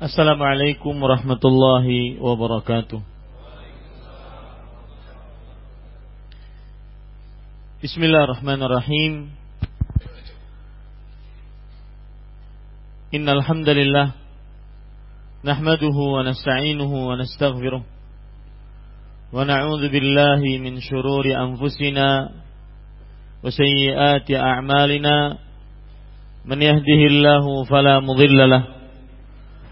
Assalamualaikum warahmatullahi wabarakatuh. Bismillahirrahmanirrahim. Innal hamdalillah nahmaduhu wa nasta'inuhu wa nastaghfiruh wa na'udzu billahi min shururi anfusina wa sayyiati a'malina man yahdihillahu fala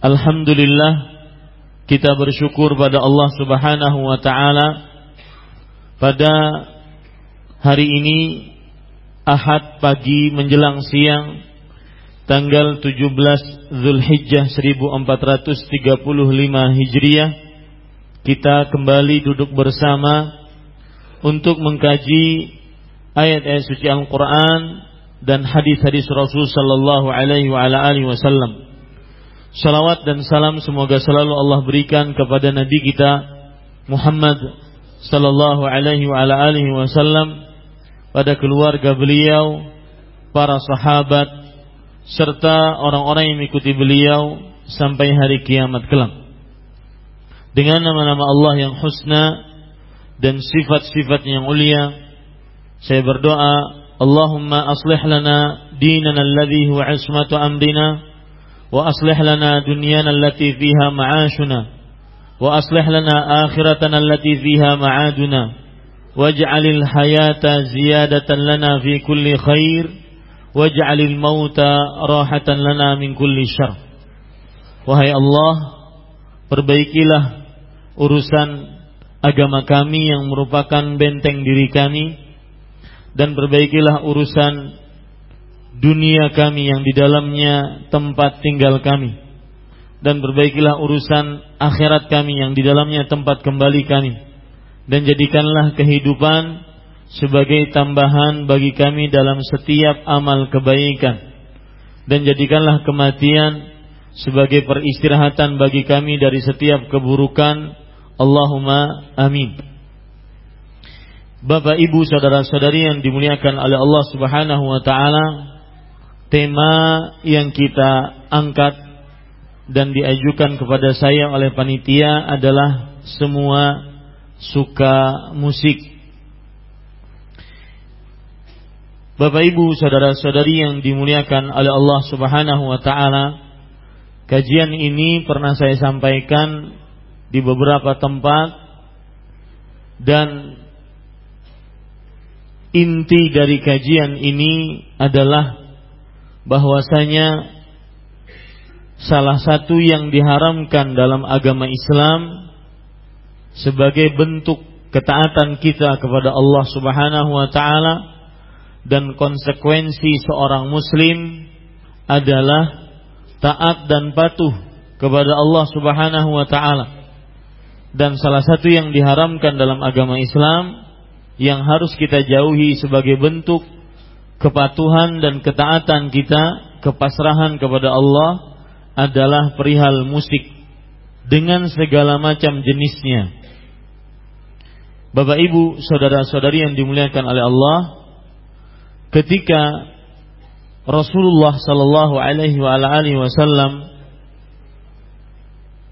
Alhamdulillah kita bersyukur pada Allah Subhanahu wa taala pada hari ini Ahad pagi menjelang siang tanggal 17 Zulhijjah 1435 Hijriah kita kembali duduk bersama untuk mengkaji ayat-ayat suci Al-Qur'an dan hadis-hadis Rasul sallallahu alaihi wa alihi wasallam. Salawat dan salam semoga selalu Allah berikan kepada Nabi kita Muhammad sallallahu alaihi wa ala alihi wasallam pada keluarga beliau, para sahabat serta orang-orang yang mengikuti beliau sampai hari kiamat kelak. Dengan nama-nama Allah yang husna dan sifat-sifat yang mulia, saya berdoa, Allahumma aslih lana dinana alladhi huwa ismatu amrina وأصلح لنا دنيانا التي فيها معاشنا وأصلح لنا آخرتنا التي فيها معادنا واجعل الحياة زيادة لنا في كل خير واجعل الموت راحة لنا من كل شر Wahai Allah Perbaikilah urusan agama kami yang merupakan benteng diri kami Dan perbaikilah urusan dunia kami yang di dalamnya tempat tinggal kami. Dan perbaikilah urusan akhirat kami yang di dalamnya tempat kembali kami. Dan jadikanlah kehidupan sebagai tambahan bagi kami dalam setiap amal kebaikan. Dan jadikanlah kematian sebagai peristirahatan bagi kami dari setiap keburukan. Allahumma amin. Bapak Ibu saudara-saudari yang dimuliakan oleh Allah Subhanahu wa taala tema yang kita angkat dan diajukan kepada saya oleh panitia adalah semua suka musik. Bapak Ibu, saudara-saudari yang dimuliakan oleh Allah Subhanahu wa taala, kajian ini pernah saya sampaikan di beberapa tempat dan inti dari kajian ini adalah bahwasanya salah satu yang diharamkan dalam agama Islam sebagai bentuk ketaatan kita kepada Allah Subhanahu wa taala dan konsekuensi seorang muslim adalah taat dan patuh kepada Allah Subhanahu wa taala. Dan salah satu yang diharamkan dalam agama Islam yang harus kita jauhi sebagai bentuk kepatuhan dan ketaatan kita, kepasrahan kepada Allah adalah perihal musik dengan segala macam jenisnya. Bapak Ibu, saudara-saudari yang dimuliakan oleh Allah, ketika Rasulullah sallallahu alaihi wasallam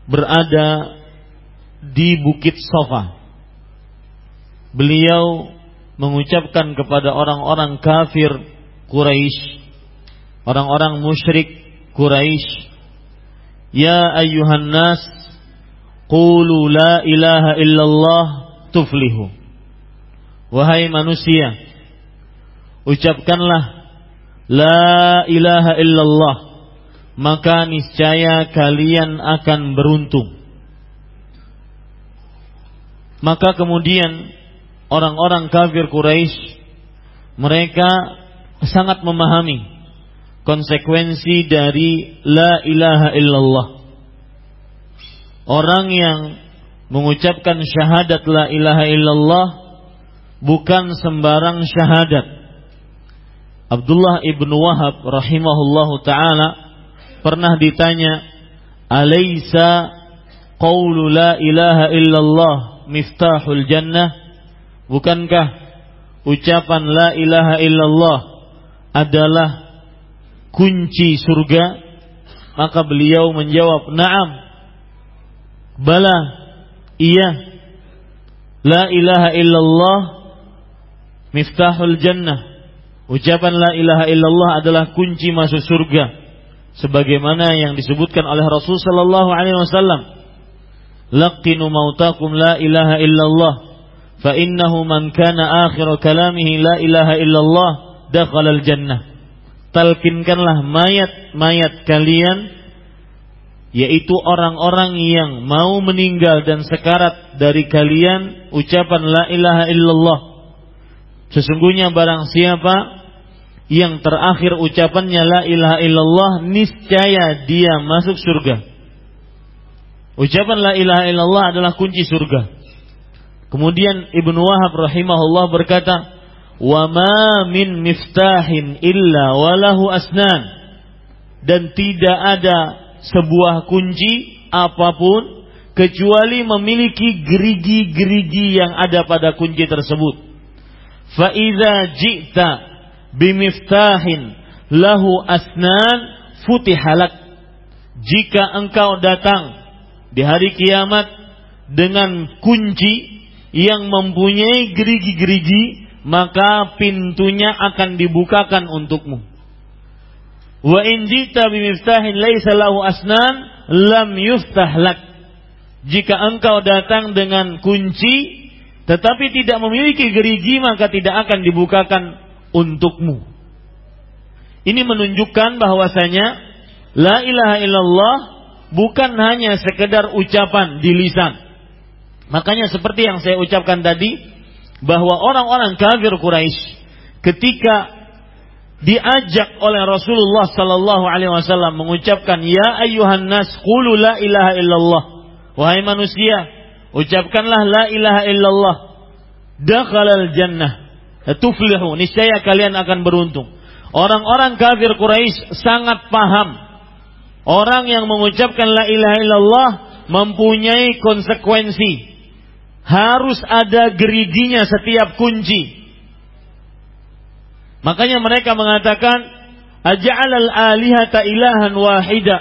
berada di Bukit Sofa. Beliau mengucapkan kepada orang-orang kafir Quraisy, orang-orang musyrik Quraisy, "Ya ayyuhan nas, qulu la ilaha illallah tuflihu." Wahai manusia, ucapkanlah la ilaha illallah, maka niscaya kalian akan beruntung. Maka kemudian orang-orang kafir Quraisy mereka sangat memahami konsekuensi dari la ilaha illallah. Orang yang mengucapkan syahadat la ilaha illallah bukan sembarang syahadat. Abdullah ibnu Wahab rahimahullahu taala pernah ditanya, "Alaisa qaulu la ilaha illallah miftahul jannah?" Bukankah ucapan la ilaha illallah adalah kunci surga? Maka beliau menjawab, "Na'am." Bala, iya. La ilaha illallah miftahul jannah. Ucapan la ilaha illallah adalah kunci masuk surga. Sebagaimana yang disebutkan oleh Rasul sallallahu alaihi wasallam. Laqinu mautakum la ilaha illallah innahu man kana akhiru kalamihi la ilaha illallah dakhala al jannah talkinkanlah mayat-mayat kalian yaitu orang-orang yang mau meninggal dan sekarat dari kalian ucapan la ilaha illallah. Sesungguhnya barang siapa yang terakhir ucapannya la ilaha illallah niscaya dia masuk surga. Ucapan la ilaha illallah adalah kunci surga Kemudian Ibnu Wahab rahimahullah berkata, "Wa ma min miftahin illa walahu asnan." Dan tidak ada sebuah kunci apa pun kecuali memiliki gerigi-gerigi yang ada pada kunci tersebut. Fa idza ji'ta bimiftahin lahu asnan futihalak. Jika engkau datang di hari kiamat dengan kunci yang mempunyai gerigi-gerigi maka pintunya akan dibukakan untukmu. Wa in jita bimiftahin laisa lahu asnan lam yuftah lak. Jika engkau datang dengan kunci tetapi tidak memiliki gerigi maka tidak akan dibukakan untukmu. Ini menunjukkan bahwasanya la ilaha illallah bukan hanya sekedar ucapan di lisan Makanya seperti yang saya ucapkan tadi bahwa orang-orang kafir Quraisy ketika diajak oleh Rasulullah sallallahu alaihi wasallam mengucapkan ya ayyuhan nas qulu la ilaha illallah. Wahai manusia ucapkanlah la ilaha illallah. Dakhalal jannah. Tuflihu niscaya kalian akan beruntung. Orang-orang kafir Quraisy sangat paham. Orang yang mengucapkan la ilaha illallah mempunyai konsekuensi harus ada geriginya setiap kunci. Makanya mereka mengatakan, Aja'alal alihata ilahan wahida.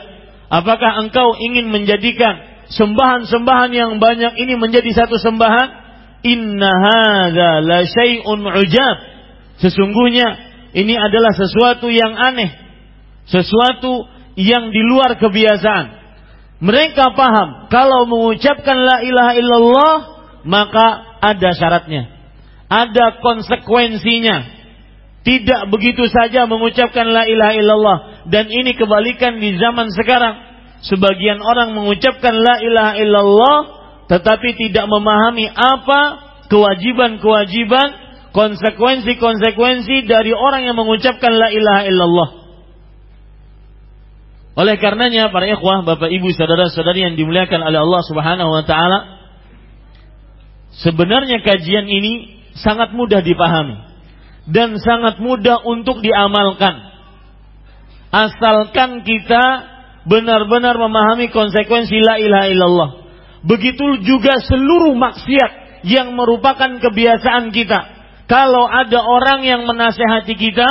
Apakah engkau ingin menjadikan sembahan-sembahan yang banyak ini menjadi satu sembahan? Inna hadza la syai'un ujab. Sesungguhnya ini adalah sesuatu yang aneh. Sesuatu yang di luar kebiasaan. Mereka paham kalau mengucapkan la ilaha illallah maka ada syaratnya. Ada konsekuensinya. Tidak begitu saja mengucapkan la ilaha illallah. Dan ini kebalikan di zaman sekarang. Sebagian orang mengucapkan la ilaha illallah tetapi tidak memahami apa kewajiban-kewajiban, konsekuensi-konsekuensi dari orang yang mengucapkan la ilaha illallah. Oleh karenanya para ikhwah, Bapak Ibu, saudara-saudari yang dimuliakan oleh Allah Subhanahu wa taala, Sebenarnya kajian ini sangat mudah dipahami dan sangat mudah untuk diamalkan. Asalkan kita benar-benar memahami konsekuensi la ilaha illallah. Begitu juga seluruh maksiat yang merupakan kebiasaan kita. Kalau ada orang yang menasehati kita,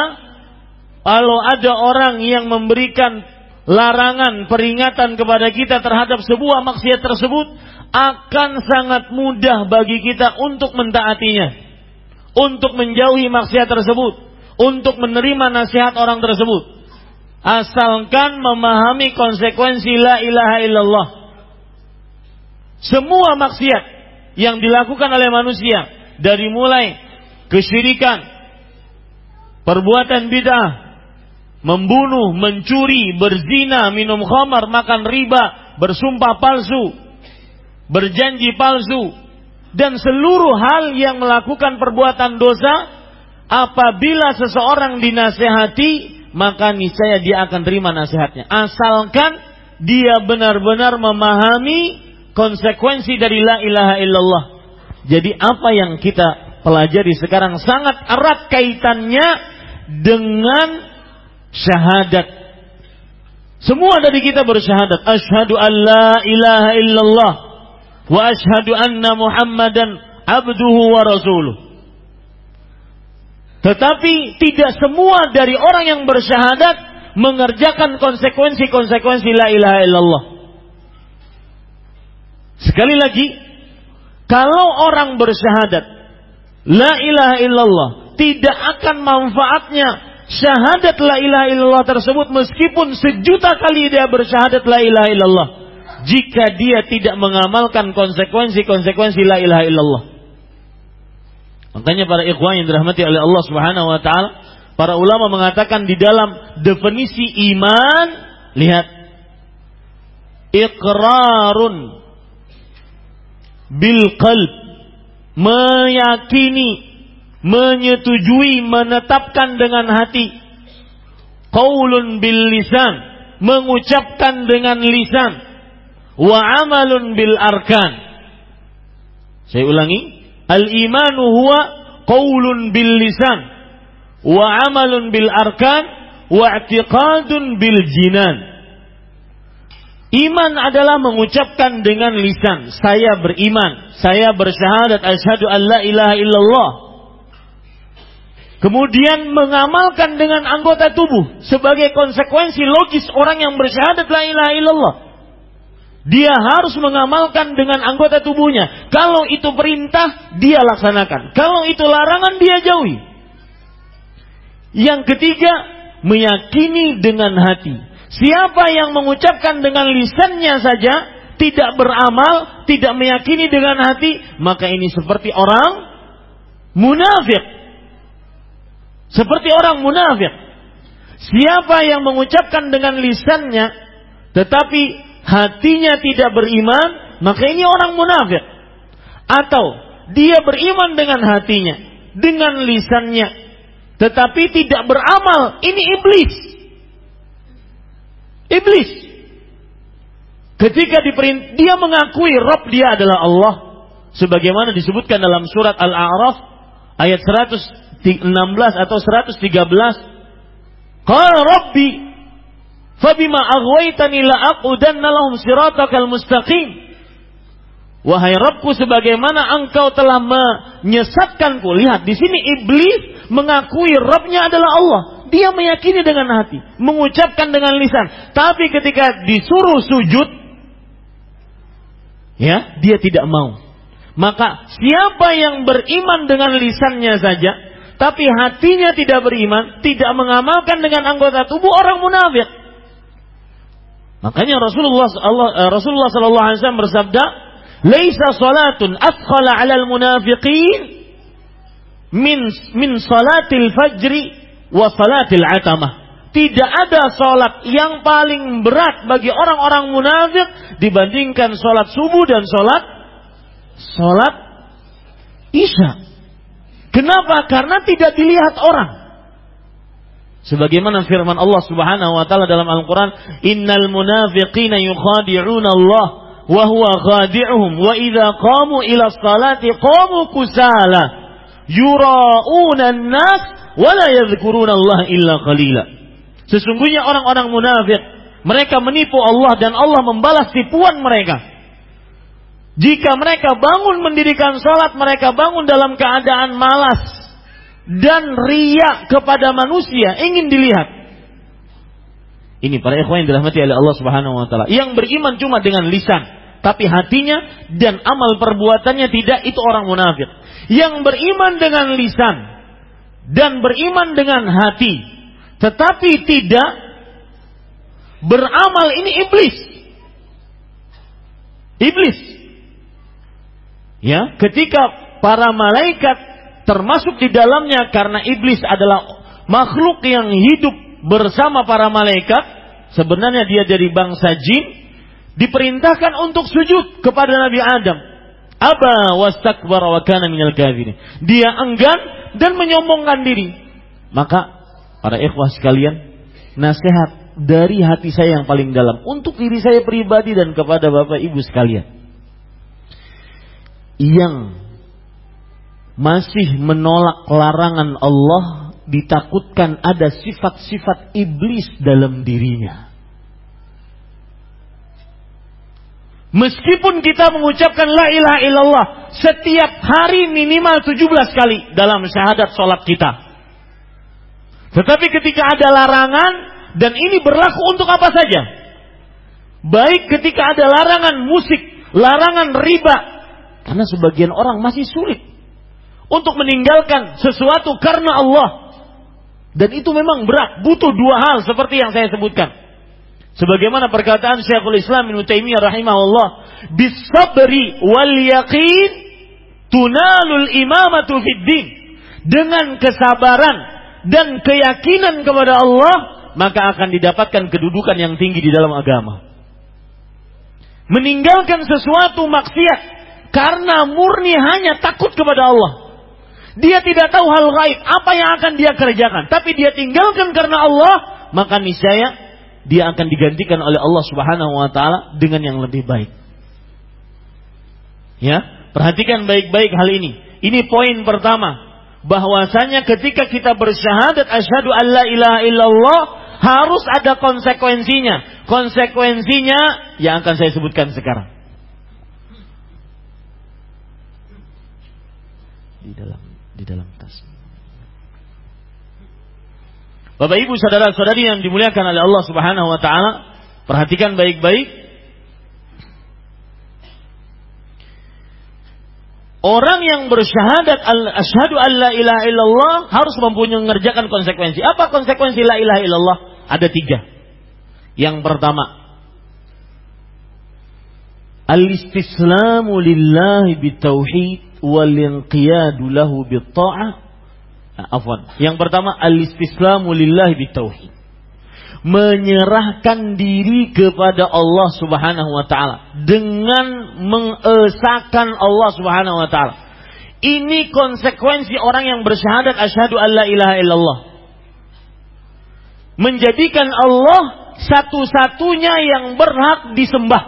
kalau ada orang yang memberikan larangan, peringatan kepada kita terhadap sebuah maksiat tersebut, akan sangat mudah bagi kita untuk mentaatinya, untuk menjauhi maksiat tersebut, untuk menerima nasihat orang tersebut. Asalkan memahami konsekuensi la ilaha illallah. Semua maksiat yang dilakukan oleh manusia. Dari mulai kesyirikan, perbuatan bid'ah, membunuh, mencuri, berzina, minum khamar, makan riba, bersumpah palsu, berjanji palsu, dan seluruh hal yang melakukan perbuatan dosa apabila seseorang dinasehati maka niscaya dia akan terima nasihatnya. Asalkan dia benar-benar memahami konsekuensi dari la ilaha illallah. Jadi apa yang kita pelajari sekarang sangat erat kaitannya dengan syahadat. Semua dari kita bersyahadat. Ashadu an la ilaha illallah. Wa ashadu anna muhammadan abduhu wa rasuluh. Tetapi tidak semua dari orang yang bersyahadat mengerjakan konsekuensi-konsekuensi la ilaha illallah. Sekali lagi, kalau orang bersyahadat la ilaha illallah tidak akan manfaatnya syahadat la ilaha illallah tersebut meskipun sejuta kali dia bersyahadat la ilaha illallah jika dia tidak mengamalkan konsekuensi-konsekuensi la ilaha illallah. Makanya para ikhwan yang dirahmati oleh Allah Subhanahu wa taala, para ulama mengatakan di dalam definisi iman, lihat. Iqrarun bil qalb. Meyakini menyetujui menetapkan dengan hati. Qaulun bil lisan. Mengucapkan dengan lisan wa amalun bil arkan. Saya ulangi. Al-imanu huwa qaulun bil lisan. Wa amalun bil arkan. Wa i'tiqadun bil jinan. Iman adalah mengucapkan dengan lisan, saya beriman, saya bersyahadat. Asyhadu an la ilaha illallah. Kemudian mengamalkan dengan anggota tubuh sebagai konsekuensi logis orang yang bersyahadat la ilaha illallah. Dia harus mengamalkan dengan anggota tubuhnya. Kalau itu perintah, dia laksanakan. Kalau itu larangan, dia jauhi. Yang ketiga, meyakini dengan hati. Siapa yang mengucapkan dengan lisannya saja, tidak beramal, tidak meyakini dengan hati, maka ini seperti orang munafik. Seperti orang munafik. Siapa yang mengucapkan dengan lisannya, tetapi hatinya tidak beriman, maka ini orang munafik. Atau dia beriman dengan hatinya, dengan lisannya, tetapi tidak beramal, ini iblis. Iblis. Ketika diperint, dia mengakui Rob dia adalah Allah. Sebagaimana disebutkan dalam surat Al-A'raf ayat 116 atau 113. Qala Rabbi Fabima aghwaytani la'aqudanna lahum siratakal mustaqim. Wahai Rabbku sebagaimana engkau telah menyesatkanku. Lihat di sini iblis mengakui Rabbnya adalah Allah. Dia meyakini dengan hati, mengucapkan dengan lisan. Tapi ketika disuruh sujud, ya dia tidak mau. Maka siapa yang beriman dengan lisannya saja, tapi hatinya tidak beriman, tidak mengamalkan dengan anggota tubuh orang munafik. Makanya Rasulullah Allah, uh, Rasulullah sallallahu alaihi wasallam bersabda, "Laisa salatun athqala 'alal munafiqin min min salatil fajri wa salatil atamah." Tidak ada salat yang paling berat bagi orang-orang munafik dibandingkan salat subuh dan salat salat Isya. Kenapa? Karena tidak dilihat orang. Sebagaimana firman Allah Subhanahu wa taala dalam Al-Qur'an, "Innal munafiqina yukhadi'una Allah wa huwa khadi'uhum wa idza qamu ila salati qamu kusala yura'una an-nas wa la yadhkuruna Allah illa qalila." Sesungguhnya orang-orang munafik mereka menipu Allah dan Allah membalas tipuan mereka. Jika mereka bangun mendirikan sholat, mereka bangun dalam keadaan malas dan riak kepada manusia, ingin dilihat. Ini para ikhwan yang dirahmati oleh Allah Subhanahu wa taala. Yang beriman cuma dengan lisan, tapi hatinya dan amal perbuatannya tidak, itu orang munafik. Yang beriman dengan lisan dan beriman dengan hati, tetapi tidak beramal ini iblis. Iblis. Ya, ketika para malaikat termasuk di dalamnya karena iblis adalah makhluk yang hidup bersama para malaikat, sebenarnya dia dari bangsa jin, diperintahkan untuk sujud kepada Nabi Adam. Aba wastakbara wa kana minal kafirin. Dia enggan dan menyombongkan diri. Maka para ikhwah sekalian, nasihat dari hati saya yang paling dalam untuk diri saya pribadi dan kepada Bapak Ibu sekalian. Yang masih menolak larangan Allah ditakutkan ada sifat-sifat iblis dalam dirinya. Meskipun kita mengucapkan la ilaha illallah setiap hari minimal 17 kali dalam syahadat sholat kita. Tetapi ketika ada larangan dan ini berlaku untuk apa saja. Baik ketika ada larangan musik, larangan riba. Karena sebagian orang masih sulit untuk meninggalkan sesuatu karena Allah. Dan itu memang berat, butuh dua hal seperti yang saya sebutkan. Sebagaimana perkataan Syekhul Islam Ibnu Taimiyah rahimahullah, "Bisabri wal yaqin tunalul imamatu fid din." Dengan kesabaran dan keyakinan kepada Allah, maka akan didapatkan kedudukan yang tinggi di dalam agama. Meninggalkan sesuatu maksiat karena murni hanya takut kepada Allah. Dia tidak tahu hal gaib, apa yang akan dia kerjakan, tapi dia tinggalkan karena Allah, maka niscaya dia akan digantikan oleh Allah Subhanahu wa taala dengan yang lebih baik. Ya, perhatikan baik-baik hal ini. Ini poin pertama, bahwasanya ketika kita bersyahadat asyhadu alla ilaha illallah harus ada konsekuensinya. Konsekuensinya yang akan saya sebutkan sekarang. Di dalam di dalam tas. Bapak Ibu saudara-saudari yang dimuliakan oleh Allah Subhanahu wa taala, perhatikan baik-baik. Orang yang bersyahadat asyhadu alla ilaha illallah harus mempunyai mengerjakan konsekuensi. Apa konsekuensi la ilaha illallah? Ada tiga. Yang pertama, al-istislamu lillahi bitauhid wal inqiyadu lahu Nah, afwan. Yang pertama al-istislamu lillahi bitauhid. Menyerahkan diri kepada Allah Subhanahu wa taala dengan mengesahkan Allah Subhanahu wa taala. Ini konsekuensi orang yang bersyahadat asyhadu alla ilaha illallah. Menjadikan Allah satu-satunya yang berhak disembah.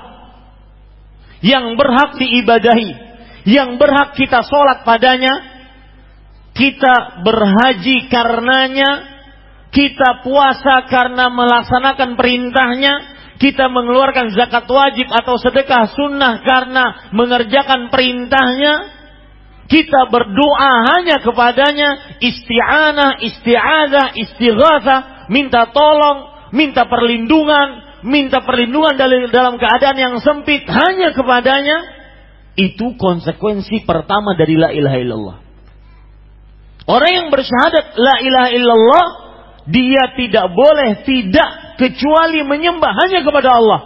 Yang berhak diibadahi. Yang berhak kita sholat padanya kita berhaji karenanya, kita puasa karena melaksanakan perintahnya, kita mengeluarkan zakat wajib atau sedekah sunnah karena mengerjakan perintahnya, kita berdoa hanya kepadanya, isti'anah, isti'adah, istighatsah, minta tolong, minta perlindungan, minta perlindungan dalam keadaan yang sempit hanya kepadanya, itu konsekuensi pertama dari la ilaha illallah. Orang yang bersyahadat la ilaha illallah, dia tidak boleh tidak kecuali menyembah hanya kepada Allah.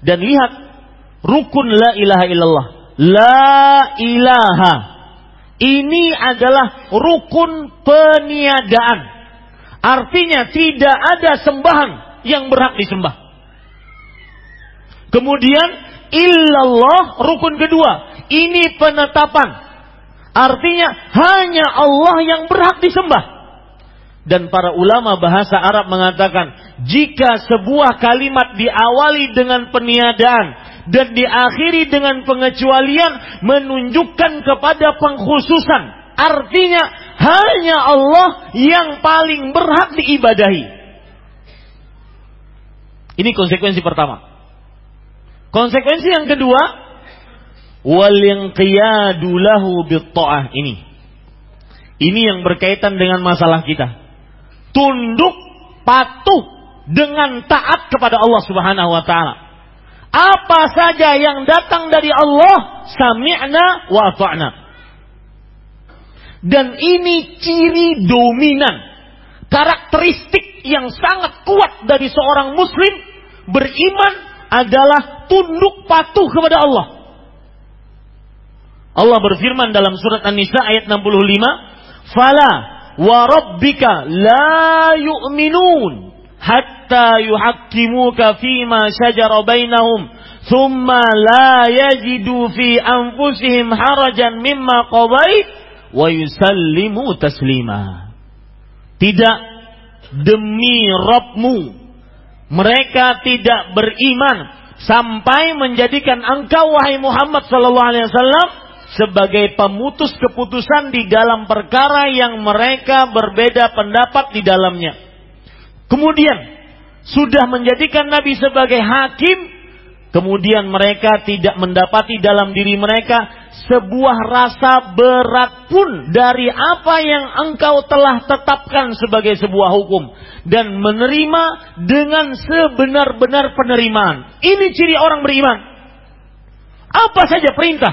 Dan lihat rukun la ilaha illallah. La ilaha. Ini adalah rukun peniadaan. Artinya tidak ada sembahan yang berhak disembah. Kemudian illallah rukun kedua. Ini penetapan Artinya hanya Allah yang berhak disembah. Dan para ulama bahasa Arab mengatakan, jika sebuah kalimat diawali dengan peniadaan dan diakhiri dengan pengecualian menunjukkan kepada pengkhususan. Artinya hanya Allah yang paling berhak diibadahi. Ini konsekuensi pertama. Konsekuensi yang kedua, wal yanqiyadu lahu bitta'ah ini. Ini yang berkaitan dengan masalah kita. Tunduk patuh dengan taat kepada Allah Subhanahu wa taala. Apa saja yang datang dari Allah, sami'na wa ata'na. Dan ini ciri dominan, karakteristik yang sangat kuat dari seorang muslim beriman adalah tunduk patuh kepada Allah. Allah berfirman dalam surat An-Nisa ayat 65, "Fala wa rabbika la yu'minun hatta yuhaqqimuka fima shajara bainahum thumma la yajidu fi anfusihim harajan mimma qadait wa yusallimu taslima." Tidak demi Rabbmu mereka tidak beriman sampai menjadikan engkau wahai Muhammad sallallahu alaihi wasallam sebagai pemutus keputusan di dalam perkara yang mereka berbeda pendapat di dalamnya. Kemudian sudah menjadikan Nabi sebagai hakim Kemudian mereka tidak mendapati dalam diri mereka sebuah rasa berat pun dari apa yang engkau telah tetapkan sebagai sebuah hukum. Dan menerima dengan sebenar-benar penerimaan. Ini ciri orang beriman. Apa saja perintah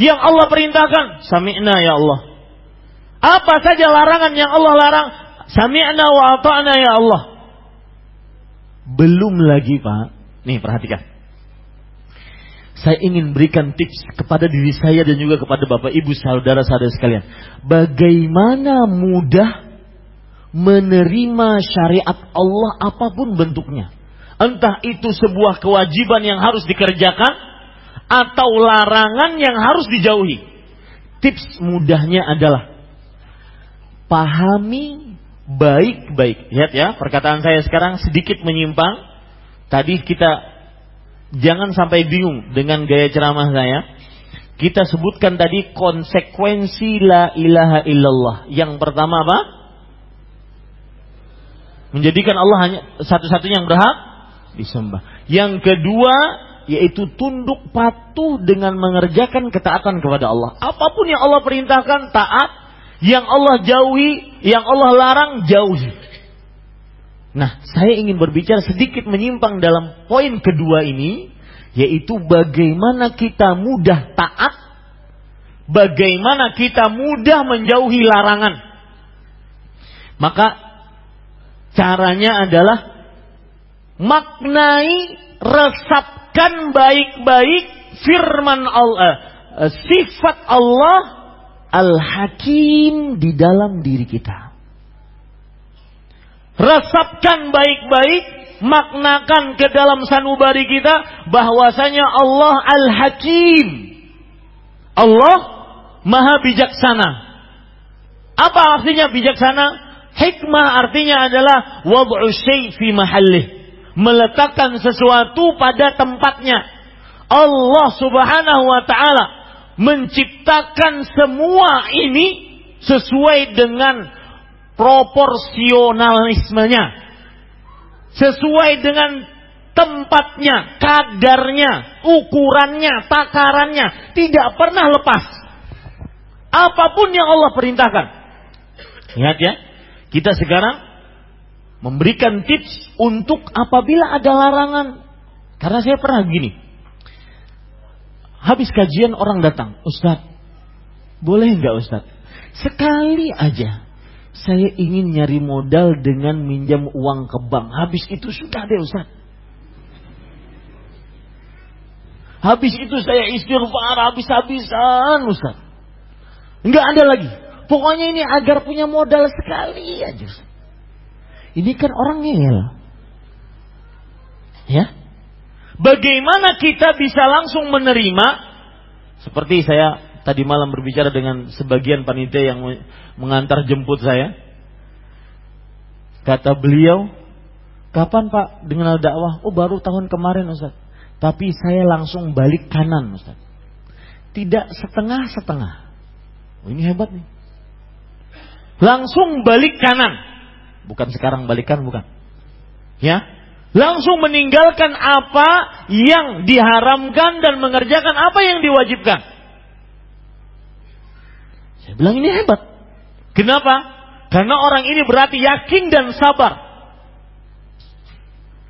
yang Allah perintahkan, sami'na ya Allah. Apa saja larangan yang Allah larang, sami'na wa ata'na ya Allah. Belum lagi Pak. Nih perhatikan saya ingin berikan tips kepada diri saya dan juga kepada Bapak Ibu saudara-saudara sekalian. Bagaimana mudah menerima syariat Allah apa pun bentuknya. Entah itu sebuah kewajiban yang harus dikerjakan atau larangan yang harus dijauhi. Tips mudahnya adalah pahami baik-baik. Lihat ya, perkataan saya sekarang sedikit menyimpang. Tadi kita Jangan sampai bingung dengan gaya ceramah saya. Kita sebutkan tadi konsekuensi la ilaha illallah. Yang pertama apa? Menjadikan Allah hanya satu-satunya yang berhak disembah. Yang kedua yaitu tunduk patuh dengan mengerjakan ketaatan kepada Allah. Apa pun yang Allah perintahkan taat, yang Allah jauhi, yang Allah larang jauhi. Nah, saya ingin berbicara sedikit menyimpang dalam poin kedua ini, yaitu bagaimana kita mudah taat, bagaimana kita mudah menjauhi larangan. Maka caranya adalah maknai, resapkan baik-baik firman Allah, eh, sifat Allah Al-Hakim di dalam diri kita. Resapkan baik-baik, maknakan ke dalam sanubari kita bahwasanya Allah Al-Hakim. Allah Maha bijaksana. Apa artinya bijaksana? Hikmah artinya adalah wad'u fi mahallih. Meletakkan sesuatu pada tempatnya. Allah Subhanahu wa taala menciptakan semua ini sesuai dengan proporsionalismenya. Sesuai dengan tempatnya, kadarnya, ukurannya, takarannya. Tidak pernah lepas. Apa pun yang Allah perintahkan. Lihat ya, kita sekarang memberikan tips untuk apabila ada larangan. Karena saya pernah gini. Habis kajian orang datang, Ustadz, boleh nggak Ustadz? Sekali aja saya ingin nyari modal dengan minjam uang ke bank. Habis itu sudah deh Ustaz. Habis itu saya istighfar habis-habisan Ustaz. Enggak ada lagi. Pokoknya ini agar punya modal sekali aja. Ini kan orang ngeyel. Ya. Bagaimana kita bisa langsung menerima seperti saya tadi malam berbicara dengan sebagian panitia yang mengantar jemput saya. Kata beliau, kapan Pak dengan dakwah? Oh baru tahun kemarin Ustaz. Tapi saya langsung balik kanan Ustaz. Tidak setengah-setengah. Oh, ini hebat nih. Langsung balik kanan. Bukan sekarang balikan, bukan. Ya. Langsung meninggalkan apa yang diharamkan dan mengerjakan apa yang diwajibkan. Saya bilang ini hebat. Kenapa? Karena orang ini berarti yakin dan sabar.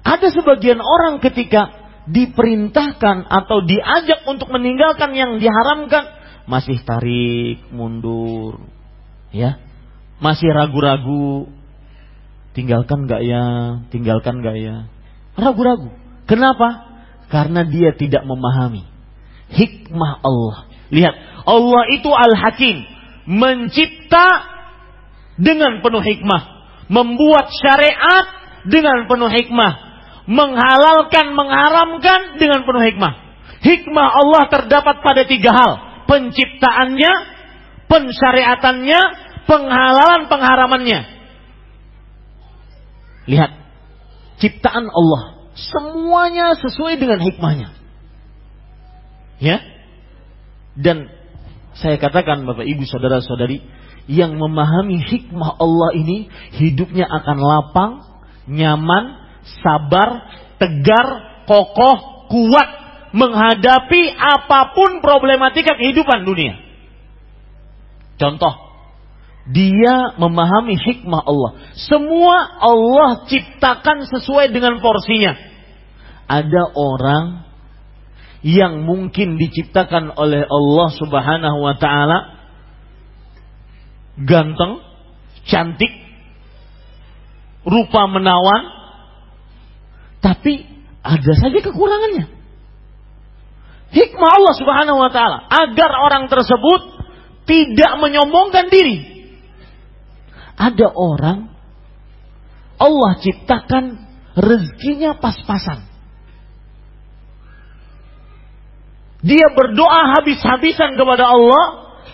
Ada sebagian orang ketika diperintahkan atau diajak untuk meninggalkan yang diharamkan masih tarik mundur ya. Masih ragu-ragu tinggalkan gak ya? Tinggalkan gak ya? Ragu-ragu. Kenapa? Karena dia tidak memahami hikmah Allah. Lihat Allah itu al-hakim mencipta dengan penuh hikmah membuat syariat dengan penuh hikmah menghalalkan, mengharamkan dengan penuh hikmah. Hikmah Allah terdapat pada tiga hal. Penciptaannya, pensyariatannya, penghalalan, pengharamannya. Lihat. Ciptaan Allah. Semuanya sesuai dengan hikmahnya. Ya. Dan saya katakan Bapak Ibu Saudara Saudari. Yang memahami hikmah Allah ini. Hidupnya akan lapang, nyaman, sabar, tegar, kokoh, kuat menghadapi apa pun problematika kehidupan dunia. Contoh, dia memahami hikmah Allah. Semua Allah ciptakan sesuai dengan porsinya. Ada orang yang mungkin diciptakan oleh Allah Subhanahu wa taala ganteng, cantik, rupa menawan, tapi ada saja kekurangannya. Hikmah Allah Subhanahu wa taala agar orang tersebut tidak menyombongkan diri. Ada orang Allah ciptakan rezekinya pas-pasan. Dia berdoa habis-habisan kepada Allah,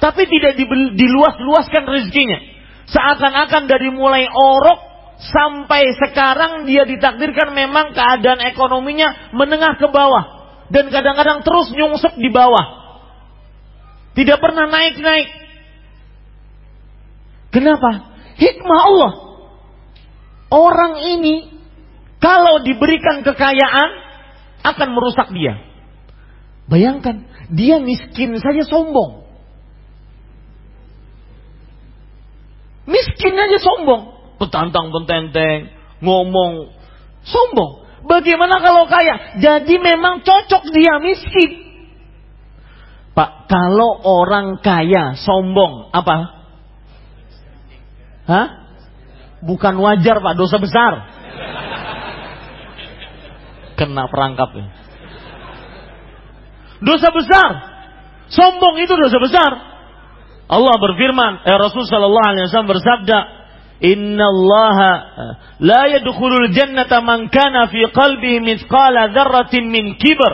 tapi tidak diluas-luaskan rezekinya. Seakan-akan dari mulai orok sampai sekarang dia ditakdirkan memang keadaan ekonominya menengah ke bawah dan kadang-kadang terus nyungsep di bawah. Tidak pernah naik-naik. Kenapa? Hikmah Allah. Orang ini kalau diberikan kekayaan akan merusak dia. Bayangkan, dia miskin saja sombong. Miskin aja sombong petantang pententeng, ngomong sombong. Bagaimana kalau kaya? Jadi memang cocok dia miskin. Pak, kalau orang kaya sombong, apa? Hah? Bukan wajar Pak, dosa besar. Kena perangkap ya. Dosa besar. Sombong itu dosa besar. Allah berfirman, eh, Rasul sallallahu alaihi wasallam bersabda, Inna Allah la yadkhulul jannata man kana fi qalbihi mithqala dzarratin min kibr.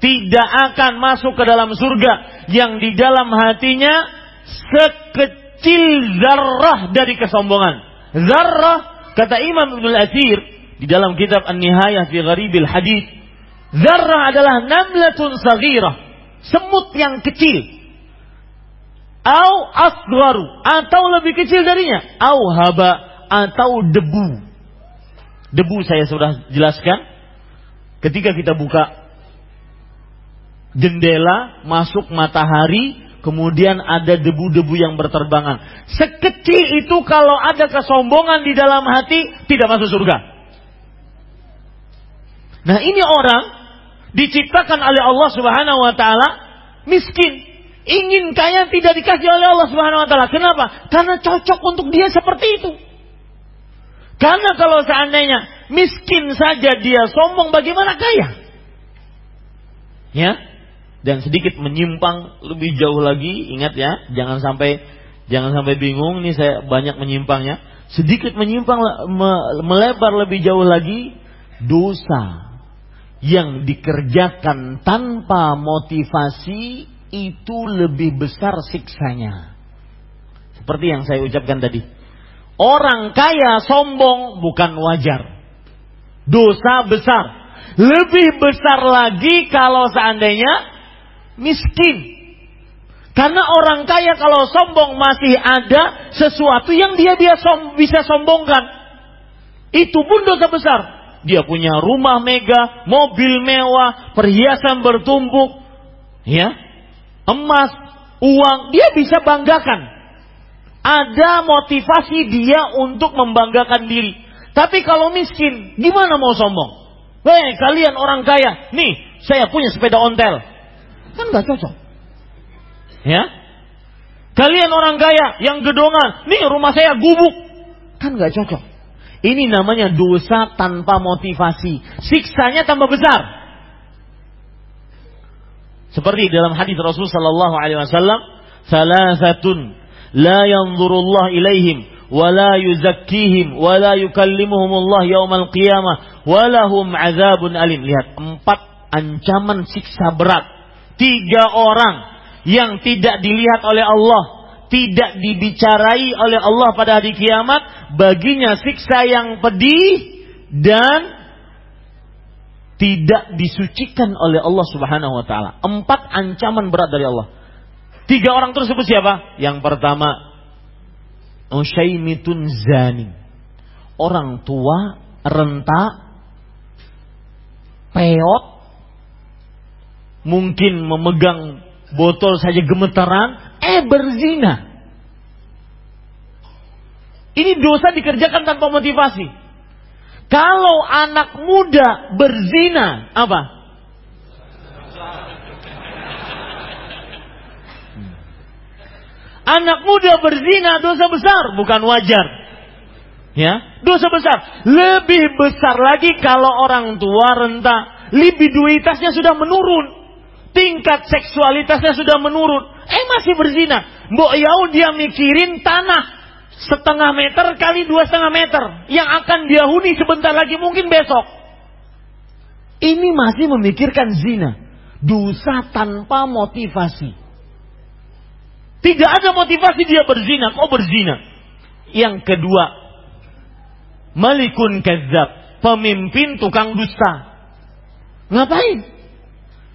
Tidak akan masuk ke dalam surga yang di dalam hatinya sekecil zarrah dari kesombongan. Zarrah kata Imam Ibnu Athir di dalam kitab An-Nihayah fi Gharibil Hadis, zarrah adalah namlatun saghirah, semut yang kecil. Au asgharu. Atau lebih kecil darinya. Au haba. Atau debu. Debu saya sudah jelaskan. Ketika kita buka jendela masuk matahari kemudian ada debu-debu yang berterbangan. Sekecil itu kalau ada kesombongan di dalam hati tidak masuk surga. Nah ini orang diciptakan oleh Allah Subhanahu wa taala miskin ingin kaya tidak dikasih oleh Allah Subhanahu wa taala. Kenapa? Karena cocok untuk dia seperti itu. Karena kalau seandainya miskin saja dia sombong bagaimana kaya? Ya. Dan sedikit menyimpang lebih jauh lagi, ingat ya, jangan sampai jangan sampai bingung nih saya banyak menyimpangnya. Sedikit menyimpang melebar lebih jauh lagi dosa yang dikerjakan tanpa motivasi itu lebih besar siksanya. Seperti yang saya ucapkan tadi. Orang kaya sombong bukan wajar. Dosa besar. Lebih besar lagi kalau seandainya miskin. Karena orang kaya kalau sombong masih ada sesuatu yang dia dia som, bisa sombongkan. Itu pun dosa besar. Dia punya rumah mega, mobil mewah, perhiasan bertumpuk, ya, emas, uang, dia bisa banggakan. Ada motivasi dia untuk membanggakan diri. Tapi kalau miskin, gimana mau sombong? Hei, kalian orang kaya, nih, saya punya sepeda ontel. Kan gak cocok. Ya? Kalian orang kaya yang gedongan, nih rumah saya gubuk. Kan gak cocok. Ini namanya dosa tanpa motivasi. Siksanya tambah besar. Seperti dalam hadis Rasul sallallahu alaihi wasallam, "Salasatun la yanzurullah ilaihim wa la yuzakkihim wa la yukallimuhumullah yaumal qiyamah wa lahum alim." Lihat, empat ancaman siksa berat. Tiga orang yang tidak dilihat oleh Allah, tidak dibicaraai oleh Allah pada hari kiamat, baginya siksa yang pedih dan tidak disucikan oleh Allah Subhanahu wa taala. Empat ancaman berat dari Allah. Tiga orang tersebut siapa? Yang pertama, Ushaimitun Zani. Orang tua, renta, peot, mungkin memegang botol saja gemetaran, eh berzina. Ini dosa dikerjakan tanpa motivasi. Kalau anak muda berzina, apa? Anak muda berzina dosa besar, bukan wajar. Ya, dosa besar. Lebih besar lagi kalau orang tua renta, libiduitasnya sudah menurun tingkat seksualitasnya sudah menurun, eh masih berzina. Mbok Yau dia mikirin tanah setengah meter kali dua setengah meter yang akan dia huni sebentar lagi mungkin besok. Ini masih memikirkan zina, dosa tanpa motivasi. Tidak ada motivasi dia berzina, kok berzina. Yang kedua, malikun kezab, pemimpin tukang dusta. Ngapain?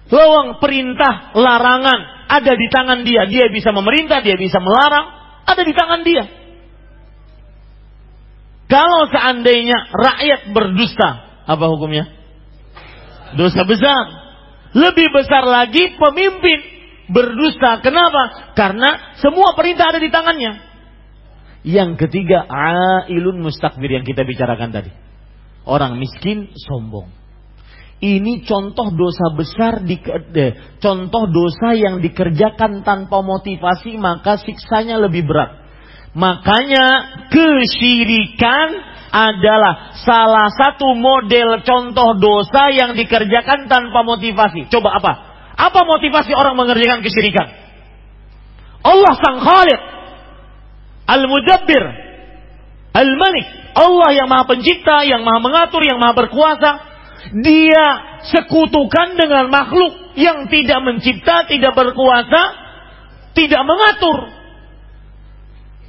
Lawang perintah, larangan ada di tangan dia. Dia bisa memerintah, dia bisa melarang, ada di tangan dia. Kalau seandainya rakyat berdusta, apa hukumnya? Dosa besar. Lebih besar lagi pemimpin berdusta. Kenapa? Karena semua perintah ada di tangannya. Yang ketiga, ailun mustakbir yang kita bicarakan tadi. Orang miskin sombong. Ini contoh dosa besar, di, contoh dosa yang dikerjakan tanpa motivasi, maka siksanya lebih berat. Makanya kesyirikan adalah salah satu model contoh dosa yang dikerjakan tanpa motivasi. Coba apa? Apa motivasi orang mengerjakan kesyirikan? Allah sang Khalid, Al-Mudabbir, Al-Malik, Allah yang Maha Pencipta, yang Maha Mengatur, yang Maha Berkuasa, dia sekutukan dengan makhluk yang tidak mencipta, tidak berkuasa, tidak mengatur.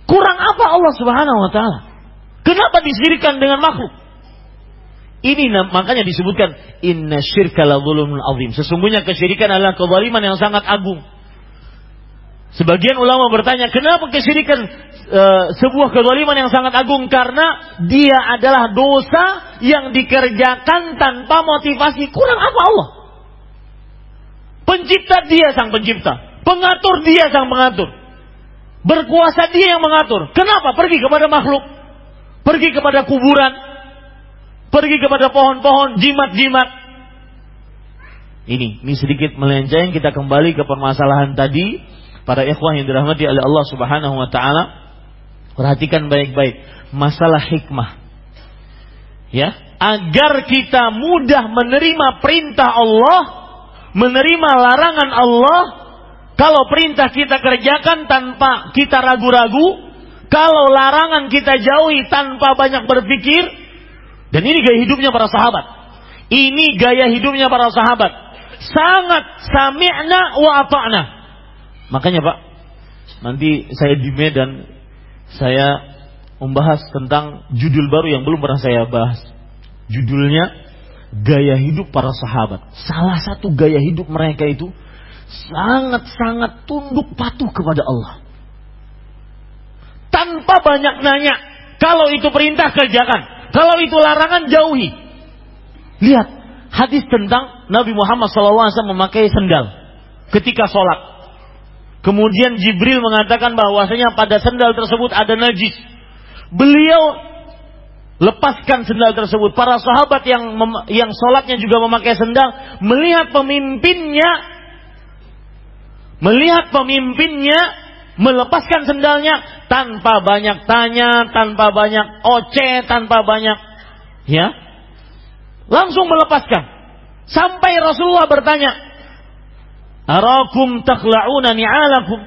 Kurang apa Allah Subhanahu wa taala? Kenapa disirikan dengan makhluk? Ini makanya disebutkan inna syirka la azim. Sesungguhnya kesyirikan adalah kezaliman yang sangat agung. Sebagian ulama bertanya, kenapa kesyirikan e, sebuah kezaliman yang sangat agung? Karena dia adalah dosa yang dikerjakan tanpa motivasi. Kurang apa Allah? Pencipta dia sang pencipta. Pengatur dia sang pengatur. Berkuasa dia yang mengatur. Kenapa? Pergi kepada makhluk. Pergi kepada kuburan. Pergi kepada pohon-pohon, jimat-jimat. Ini, ini sedikit melenceng. Kita kembali ke permasalahan tadi para ikhwah yang dirahmati oleh Allah Subhanahu wa taala, perhatikan baik-baik masalah hikmah. Ya, agar kita mudah menerima perintah Allah, menerima larangan Allah, kalau perintah kita kerjakan tanpa kita ragu-ragu, kalau larangan kita jauhi tanpa banyak berpikir, dan ini gaya hidupnya para sahabat. Ini gaya hidupnya para sahabat. Sangat sami'na wa ata'na Makanya Pak, nanti saya di Medan saya membahas tentang judul baru yang belum pernah saya bahas. Judulnya Gaya Hidup Para Sahabat. Salah satu gaya hidup mereka itu sangat-sangat tunduk patuh kepada Allah. Tanpa banyak nanya, kalau itu perintah kerjakan, kalau itu larangan jauhi. Lihat hadis tentang Nabi Muhammad SAW memakai sendal ketika sholat. Kemudian Jibril mengatakan bahwasanya pada sendal tersebut ada najis. Beliau lepaskan sendal tersebut. Para sahabat yang yang sholatnya juga memakai sendal melihat pemimpinnya melihat pemimpinnya melepaskan sendalnya tanpa banyak tanya, tanpa banyak oce, tanpa banyak ya langsung melepaskan. Sampai Rasulullah bertanya, Arakum takhla'una ni'alakum.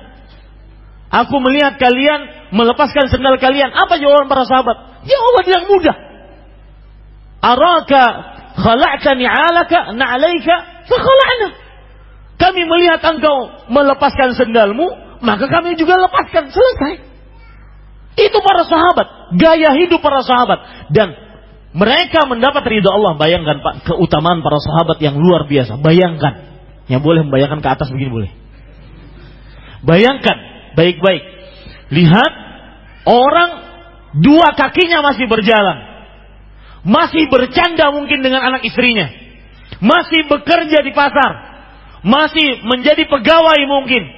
Aku melihat kalian melepaskan sendal kalian. Apa jawaban para sahabat? Jawaban yang mudah. Araka khala'ta ni'alaka na'alaika fakhala'na. Kami melihat engkau melepaskan sendalmu, maka kami juga lepaskan. Selesai. Itu para sahabat. Gaya hidup para sahabat. Dan mereka mendapat ridha Allah. Bayangkan Pak, keutamaan para sahabat yang luar biasa. Bayangkan. Yang boleh membayangkan ke atas begini boleh. Bayangkan baik-baik. Lihat orang dua kakinya masih berjalan. Masih bercanda mungkin dengan anak istrinya. Masih bekerja di pasar. Masih menjadi pegawai mungkin.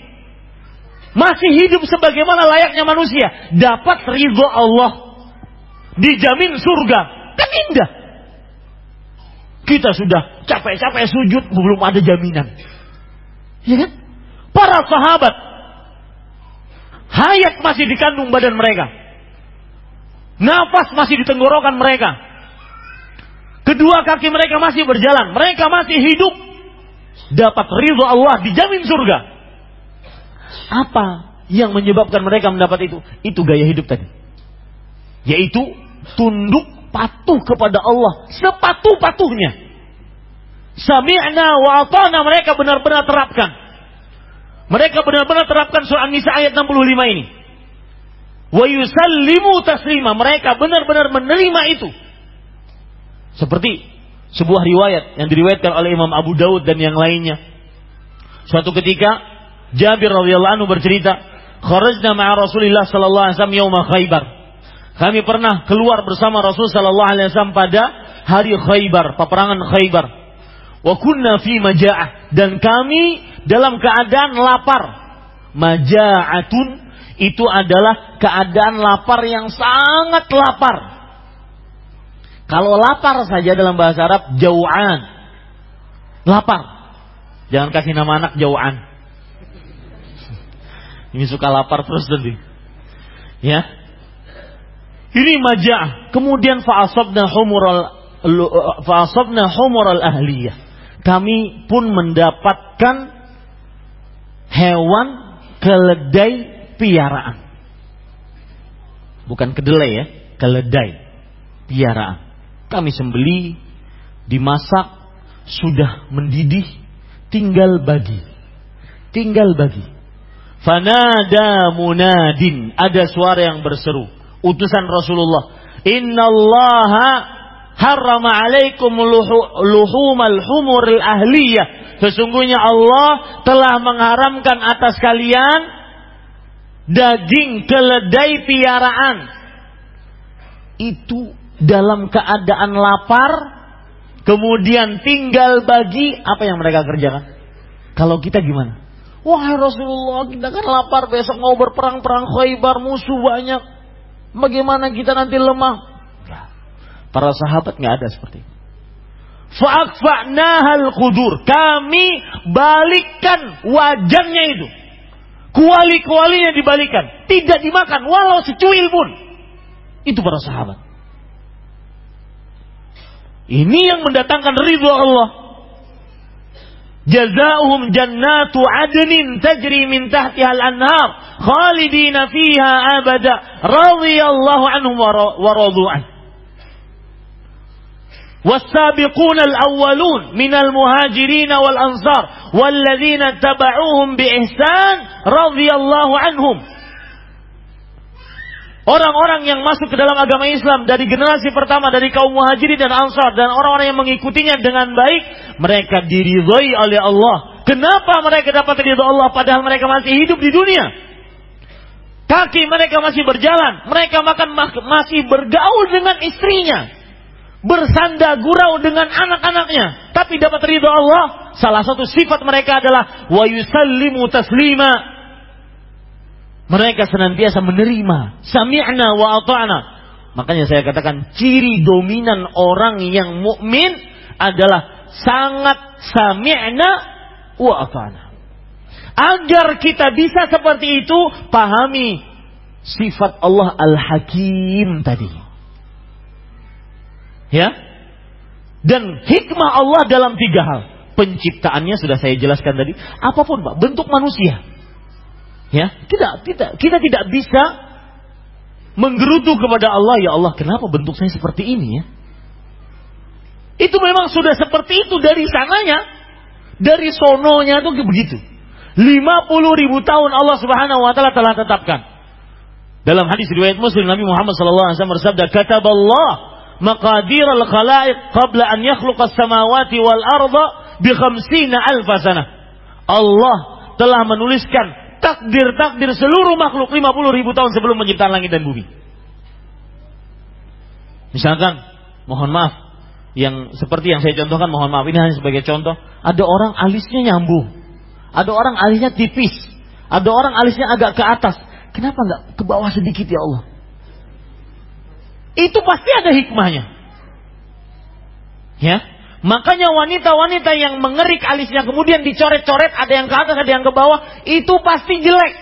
Masih hidup sebagaimana layaknya manusia. Dapat ridho Allah. Dijamin surga. Kan indah. Kita sudah capek-capek sujud, belum ada jaminan. Ya kan? Para sahabat, hayat masih dikandung badan mereka. Nafas masih di tenggorokan mereka. Kedua kaki mereka masih berjalan. Mereka masih hidup. Dapat ridho Allah, dijamin surga. Apa yang menyebabkan mereka mendapat itu? Itu gaya hidup tadi. Yaitu tunduk patuh kepada Allah sepatuh-patuhnya. Sami'na wa atana mereka benar-benar terapkan. Mereka benar-benar terapkan surah An-Nisa ayat 65 ini. Wa yusallimu taslima. Mereka benar-benar menerima itu. Seperti sebuah riwayat yang diriwayatkan oleh Imam Abu Daud dan yang lainnya. Suatu ketika Jabir radhiyallahu anhu bercerita, "Kharajna ma'a Rasulillah sallallahu alaihi wasallam yauma Khaibar." Kami pernah keluar bersama Rasul sallallahu alaihi wasallam pada hari Khaybar, peperangan Khaybar. Wa kunna fi dan kami dalam keadaan lapar. Maja'atun itu adalah keadaan lapar yang sangat lapar. Kalau lapar saja dalam bahasa Arab jau'an. Lapar. Jangan kasih nama anak jau'an. Ini suka lapar terus nanti. Ya, ini majah. Kemudian fa'asabna humural fa'asabna humural ahliyah. Kami pun mendapatkan hewan keledai piaraan. Bukan kedelai ya, keledai piaraan. Kami sembeli, dimasak, sudah mendidih, tinggal bagi. Tinggal bagi. Fanada munadin, ada suara yang berseru utusan Rasulullah. Inna Allah harrama alaikum luhumal humuril ahliyah. Sesungguhnya Allah telah mengharamkan atas kalian daging keledai piaraan. Itu dalam keadaan lapar, kemudian tinggal bagi apa yang mereka kerjakan. Kalau kita gimana? Wahai Rasulullah, kita kan lapar besok mau berperang-perang khaybar, musuh banyak. Bagaimana kita nanti lemah? Ya. Para sahabat nggak ada seperti itu. Fa'akfa'nahal kudur. Kami balikkan wajannya itu. Kuali-kualinya dibalikan. Tidak dimakan walau secuil pun. Itu para sahabat. Ini yang mendatangkan ridho Allah. جزاؤهم جنات عدن تجري من تحتها الأنهار خالدين فيها أبدا رضي الله عنهم ورضوا عنه. والسابقون الأولون من المهاجرين والأنصار والذين اتبعوهم بإحسان رضي الله عنهم. Orang-orang yang masuk ke dalam agama Islam dari generasi pertama dari kaum muhajirin dan ansar dan orang-orang yang mengikutinya dengan baik, mereka diridhoi oleh Allah. Kenapa mereka dapat ridho Allah padahal mereka masih hidup di dunia? Kaki mereka masih berjalan, mereka makan masih bergaul dengan istrinya. bersanda gurau dengan anak-anaknya, tapi dapat ridho Allah. Salah satu sifat mereka adalah wa yusallimu taslima. Mereka senantiasa menerima, sami'na wa ata'na. Makanya saya katakan ciri dominan orang yang mukmin adalah sangat sami'na wa ata'na. Agar kita bisa seperti itu, pahami sifat Allah Al-Hakim tadi. Ya. Dan hikmah Allah dalam tiga hal. Penciptaannya sudah saya jelaskan tadi. Apa pun Pak, bentuk manusia. Ya, tidak, tidak, kita tidak bisa menggerutu kepada Allah, ya Allah, kenapa bentuk saya seperti ini ya? Itu memang sudah seperti itu dari sananya. Dari sononya itu begitu. 50 ribu tahun Allah Subhanahu wa taala telah tetapkan. Dalam hadis riwayat Muslim Nabi Muhammad sallallahu alaihi wasallam bersabda, "Kataballah maqadir al-khalaiq qabla an yakhluqa as-samawati wal arda bi khamsina alf sanah." Allah telah menuliskan takdir-takdir seluruh makhluk 50 ribu tahun sebelum menciptakan langit dan bumi. Misalkan, mohon maaf, yang seperti yang saya contohkan, mohon maaf, ini hanya sebagai contoh. Ada orang alisnya nyambung. Ada orang alisnya tipis. Ada orang alisnya agak ke atas. Kenapa nggak ke bawah sedikit ya Allah? Itu pasti ada hikmahnya. Ya, Makanya wanita-wanita yang mengerik alisnya kemudian dicoret-coret, ada yang ke atas, ada yang ke bawah, itu pasti jelek.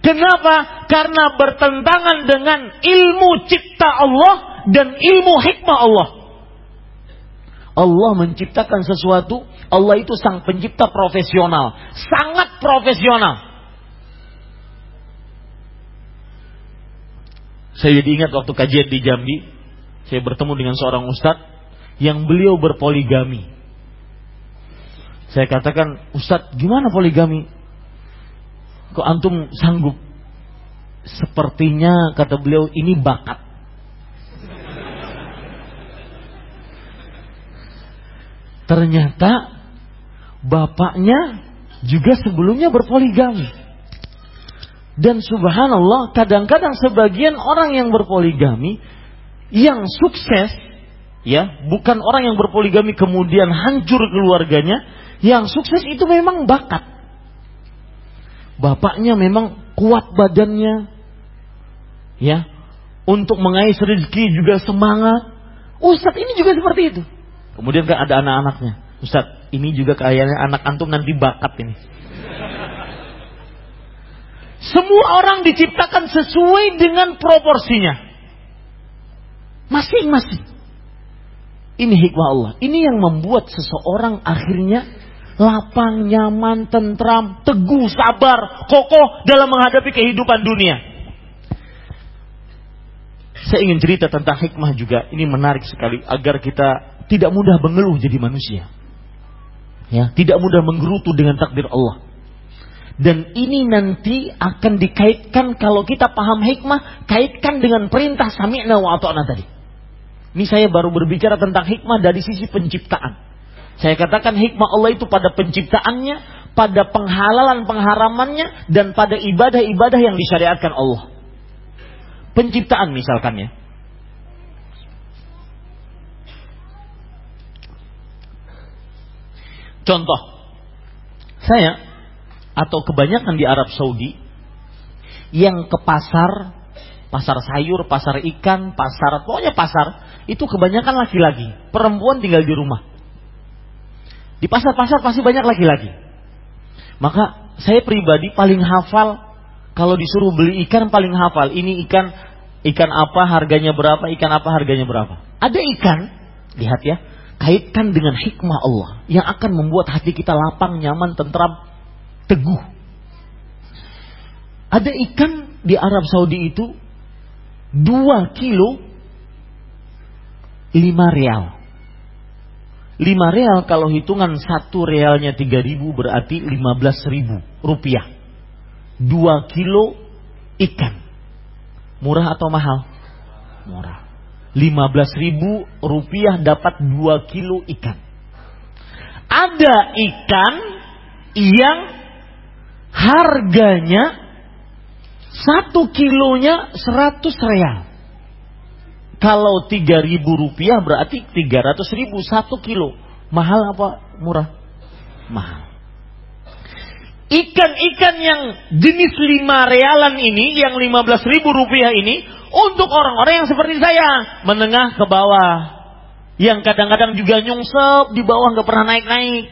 Kenapa? Karena bertentangan dengan ilmu cipta Allah dan ilmu hikmah Allah. Allah menciptakan sesuatu, Allah itu sang pencipta profesional, sangat profesional. Saya jadi ingat waktu kajian di Jambi, saya bertemu dengan seorang ustadz yang beliau berpoligami. Saya katakan, Ustadz gimana poligami? Kok antum sanggup? Sepertinya kata beliau ini bakat. Ternyata bapaknya juga sebelumnya berpoligami. Dan subhanallah, kadang-kadang sebagian orang yang berpoligami yang sukses ya, bukan orang yang berpoligami kemudian hancur keluarganya, yang sukses itu memang bakat. Bapaknya memang kuat badannya, ya, untuk mengais rezeki juga semangat. Ustadz ini juga seperti itu. Kemudian kan ada anak-anaknya. Ustaz, ini juga kayaknya anak antum nanti bakat ini. Semua orang diciptakan sesuai dengan proporsinya. Masing-masing. Ini hikmah Allah. Ini yang membuat seseorang akhirnya lapang, nyaman, tentram, teguh, sabar, kokoh dalam menghadapi kehidupan dunia. Saya ingin cerita tentang hikmah juga. Ini menarik sekali agar kita tidak mudah mengeluh jadi manusia. Ya, tidak mudah menggerutu dengan takdir Allah. Dan ini nanti akan dikaitkan kalau kita paham hikmah, kaitkan dengan perintah sami'na wa tadi. Ini saya baru berbicara tentang hikmah dari sisi penciptaan. Saya katakan hikmah Allah itu pada penciptaannya, pada penghalalan pengharamannya, dan pada ibadah-ibadah yang disyariatkan Allah. Penciptaan misalkan ya. Contoh, saya atau kebanyakan di Arab Saudi yang ke pasar, pasar sayur, pasar ikan, pasar, pokoknya pasar, itu kebanyakan laki-laki. Perempuan tinggal di rumah. Di pasar-pasar pasti banyak laki-laki. Maka saya pribadi paling hafal kalau disuruh beli ikan paling hafal. Ini ikan ikan apa harganya berapa, ikan apa harganya berapa. Ada ikan, lihat ya, kaitkan dengan hikmah Allah yang akan membuat hati kita lapang, nyaman, tentram, teguh. Ada ikan di Arab Saudi itu 2 kilo 5 real. 5 real kalau hitungan satu realnya 3000 berarti 15.000 rupiah. 2 kilo ikan. Murah atau mahal? Murah. 15 ribu rupiah dapat 2 kilo ikan. Ada ikan yang harganya satu kilonya 100 real. Kalau tiga ribu rupiah berarti tiga ratus ribu satu kilo. Mahal apa murah? Mahal. Ikan-ikan yang jenis lima realan ini, yang lima belas ribu rupiah ini, untuk orang-orang yang seperti saya, menengah ke bawah. Yang kadang-kadang juga nyungsep di bawah nggak pernah naik-naik.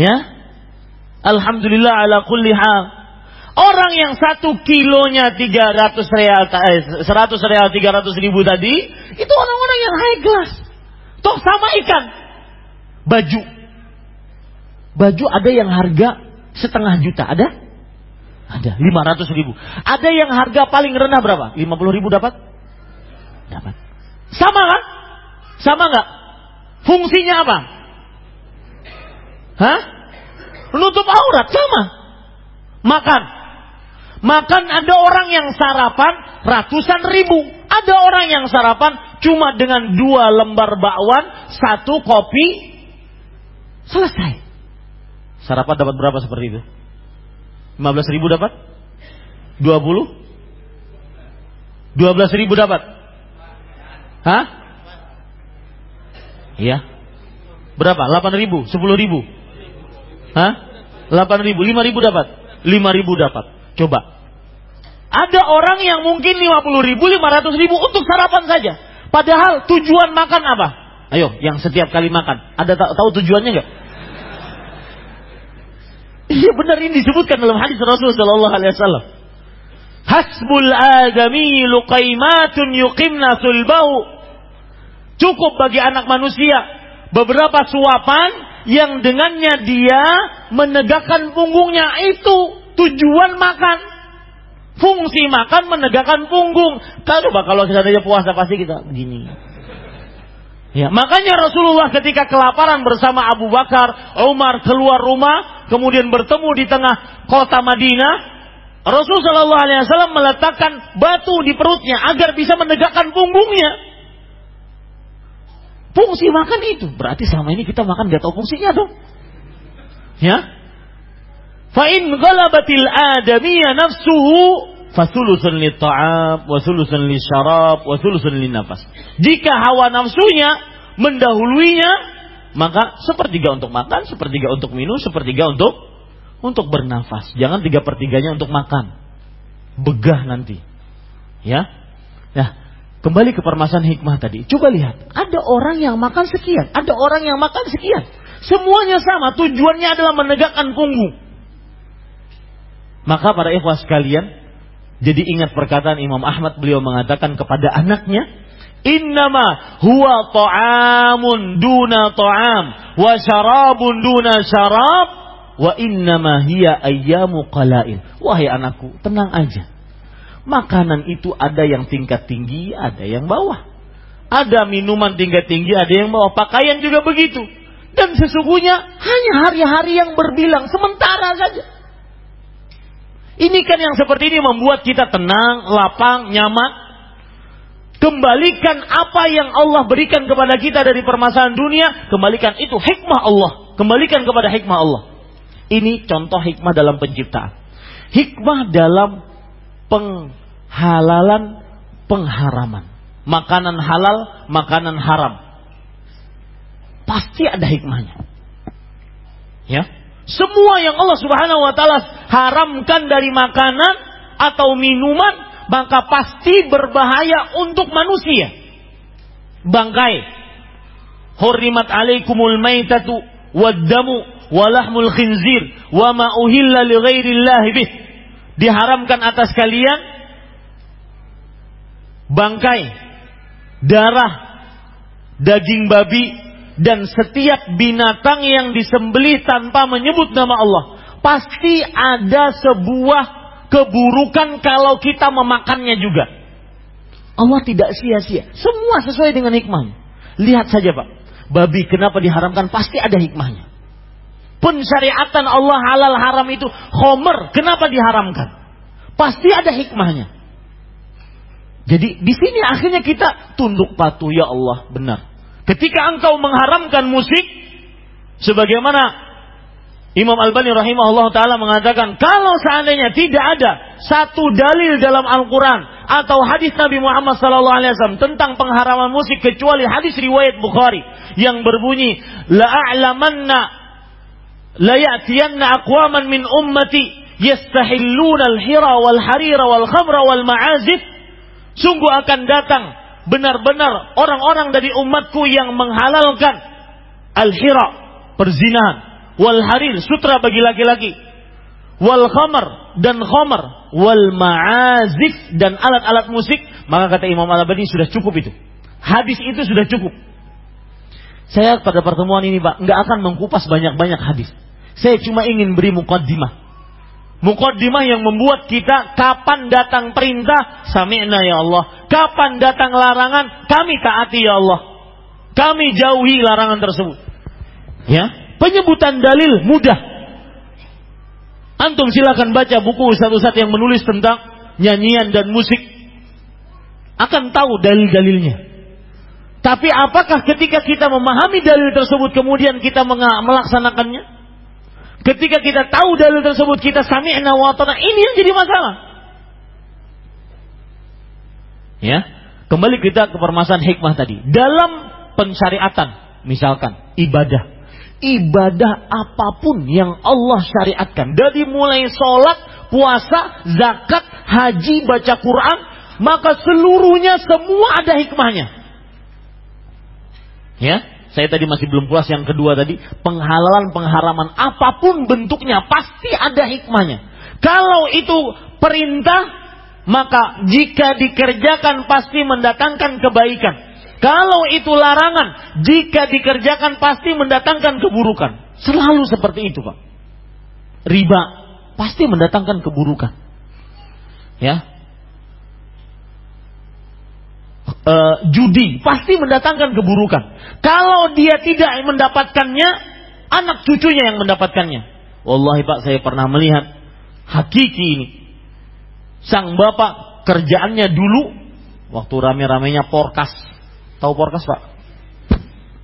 Ya, Alhamdulillah ala kulli hal. Orang yang satu kilonya 300 real, eh, 100 real 300 ribu tadi, itu orang-orang yang high class. Toh sama ikan. Baju. Baju ada yang harga setengah juta, ada? Ada, 500 ribu. Ada yang harga paling rendah berapa? 50 ribu dapat? Dapat. Sama kan? Sama nggak? Fungsinya apa? Hah? Menutup aurat, sama. Makan. Makan ada orang yang sarapan ratusan ribu. Ada orang yang sarapan cuma dengan dua lembar bakwan, satu kopi, selesai. Sarapan dapat berapa seperti itu? 15 ribu dapat? 20? 12 ribu dapat? Hah? Iya. Berapa? 8 ribu? 10 ribu? Hah? 8 ribu? 5 ribu dapat? 5 ribu dapat. Coba. Ada orang yang mungkin 50 ribu, 500 ribu untuk sarapan saja. Padahal tujuan makan apa? Ayo, yang setiap kali makan. Ada tahu tujuannya nggak? Iya benar ini disebutkan dalam hadis Rasulullah Sallallahu Alaihi Wasallam. Hasbul adami luqaimatun yuqimna sulbau. Cukup bagi anak manusia beberapa suapan yang dengannya dia menegakkan punggungnya itu Tujuan makan. Fungsi makan menegakkan punggung. Coba kalau seandainya puasa pasti kita begini. Ya, makanya Rasulullah ketika kelaparan bersama Abu Bakar, Umar keluar rumah, kemudian bertemu di tengah kota Madinah, Rasul Shallallahu Alaihi Wasallam meletakkan batu di perutnya agar bisa menegakkan punggungnya. Fungsi makan itu berarti selama ini kita makan gak tahu fungsinya dong. Ya, Fa'in ghalabatil adamiyya nafsuhu fasulusun li ta'am wa sulusun li syarab wa sulusun li nafas. Jika hawa nafsunya mendahuluinya, maka sepertiga untuk makan, sepertiga untuk minum, sepertiga untuk untuk bernafas. Jangan tiga pertiganya untuk makan. Begah nanti. Ya. Nah, kembali ke permasalahan hikmah tadi. Coba lihat, ada orang yang makan sekian, ada orang yang makan sekian. Semuanya sama, tujuannya adalah menegakkan punggung. Maka para ikhwas sekalian, jadi ingat perkataan Imam Ahmad beliau mengatakan kepada anaknya, Innama huwa ta'amun duna ta'am wa syarabun duna syarab wa innama hiya ayyamu qalail. Wahai anakku, tenang aja. Makanan itu ada yang tingkat tinggi, ada yang bawah. Ada minuman tingkat tinggi, ada yang bawah. Pakaian juga begitu. Dan sesungguhnya hanya hari-hari yang berbilang sementara saja. Ini kan yang seperti ini membuat kita tenang, lapang, nyaman. Kembalikan apa yang Allah berikan kepada kita dari permasalahan dunia, kembalikan itu hikmah Allah. Kembalikan kepada hikmah Allah. Ini contoh hikmah dalam penciptaan. Hikmah dalam penghalalan, pengharaman. Makanan halal, makanan haram. Pasti ada hikmahnya. Ya, semua yang Allah Subhanahu wa taala haramkan dari makanan atau minuman maka pasti berbahaya untuk manusia. Bangkai. Hurrimat alaikumul maitatu waddamu walahmul khinzir wa ma uhilla li ghairillah bih. Diharamkan atas kalian bangkai, darah, daging babi, dan setiap binatang yang disembelih tanpa menyebut nama Allah pasti ada sebuah keburukan kalau kita memakannya juga. Allah tidak sia-sia. Semua sesuai dengan hikmahnya. Lihat saja Pak. Babi kenapa diharamkan? Pasti ada hikmahnya. Pensyariatan Allah halal haram itu homer. Kenapa diharamkan? Pasti ada hikmahnya. Jadi di sini akhirnya kita tunduk patuh ya Allah benar. Ketika engkau mengharamkan musik, sebagaimana Imam Al-Bani rahimahullah taala mengatakan, kalau seandainya tidak ada satu dalil dalam Al-Quran atau hadis Nabi Muhammad SAW tentang pengharaman musik kecuali hadis riwayat Bukhari yang berbunyi la a'lamanna la ya'tiyanna aqwaman min ummati yastahilluna al-hira wal harira wal khamra wal ma'azif. Sungguh akan datang benar-benar orang-orang dari umatku yang menghalalkan al-hira perzinahan wal harir sutra bagi laki-laki wal khamar dan khamar wal ma'azif dan alat-alat musik maka kata Imam Al-Albani sudah cukup itu. Hadis itu sudah cukup. Saya pada pertemuan ini Pak nggak akan mengkupas banyak-banyak hadis. Saya cuma ingin beri mukaddimah Mukaddimah yang membuat kita kapan datang perintah sami'na ya Allah, kapan datang larangan kami taati ya Allah. Kami jauhi larangan tersebut. Ya, penyebutan dalil mudah. Antum silakan baca buku ustaz-ustaz yang menulis tentang nyanyian dan musik. Akan tahu dalil-dalilnya. Tapi apakah ketika kita memahami dalil tersebut kemudian kita melaksanakannya? Ketika kita tahu dalil tersebut kita sami'na wa ini yang jadi masalah. Ya, kembali kita ke permasalahan hikmah tadi. Dalam pensyariatan, misalkan ibadah ibadah apa pun yang Allah syariatkan. Dari mulai sholat, puasa, zakat, haji, baca Quran, maka seluruhnya semua ada hikmahnya. Ya, saya tadi masih belum puas yang kedua tadi, penghalalan pengharaman apa pun bentuknya pasti ada hikmahnya. Kalau itu perintah, maka jika dikerjakan pasti mendatangkan kebaikan. Kalau itu larangan, jika dikerjakan pasti mendatangkan keburukan. Selalu seperti itu, Pak. Riba pasti mendatangkan keburukan. Ya. E, judi pasti mendatangkan keburukan. Kalau dia tidak mendapatkannya, anak cucunya yang mendapatkannya. Wallahi Pak, saya pernah melihat hakiki ini. Sang bapak kerjaannya dulu waktu rame-ramenya porkas Tahu porkas pak?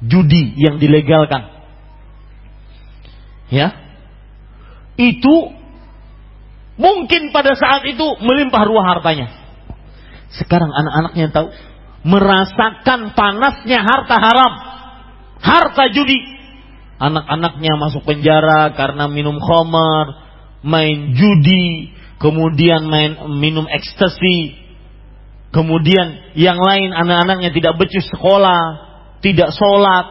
Judi yang dilegalkan. Ya. Itu mungkin pada saat itu melimpah ruah hartanya. Sekarang anak-anaknya tahu merasakan panasnya harta haram, harta judi. Anak-anaknya masuk penjara karena minum khamar, main judi, kemudian main minum ekstasi, Kemudian yang lain anak-anaknya tidak becus sekolah, tidak sholat.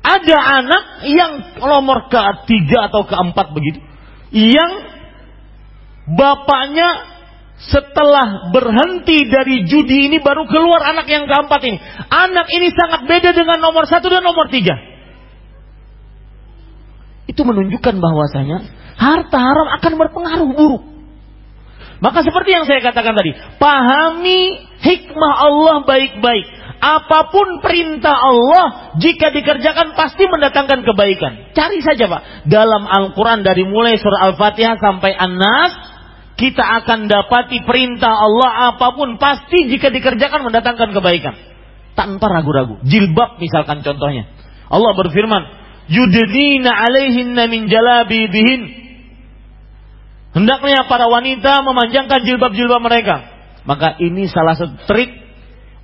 Ada anak yang nomor ketiga atau keempat begitu, yang bapaknya setelah berhenti dari judi ini baru keluar anak yang keempat ini. Anak ini sangat beda dengan nomor satu dan nomor tiga. Itu menunjukkan bahwasanya harta haram akan berpengaruh buruk. Maka seperti yang saya katakan tadi, pahami hikmah Allah baik-baik. Apa pun perintah Allah, jika dikerjakan pasti mendatangkan kebaikan. Cari saja Pak. Dalam Al-Quran dari mulai surah Al-Fatihah sampai An-Nas, kita akan dapati perintah Allah apa pun pasti jika dikerjakan mendatangkan kebaikan. Tanpa ragu-ragu. Jilbab misalkan contohnya. Allah berfirman, Yudnina alaihinna min jalabibihin Hendaknya para wanita memanjangkan jilbab-jilbab mereka. Maka ini salah satu trik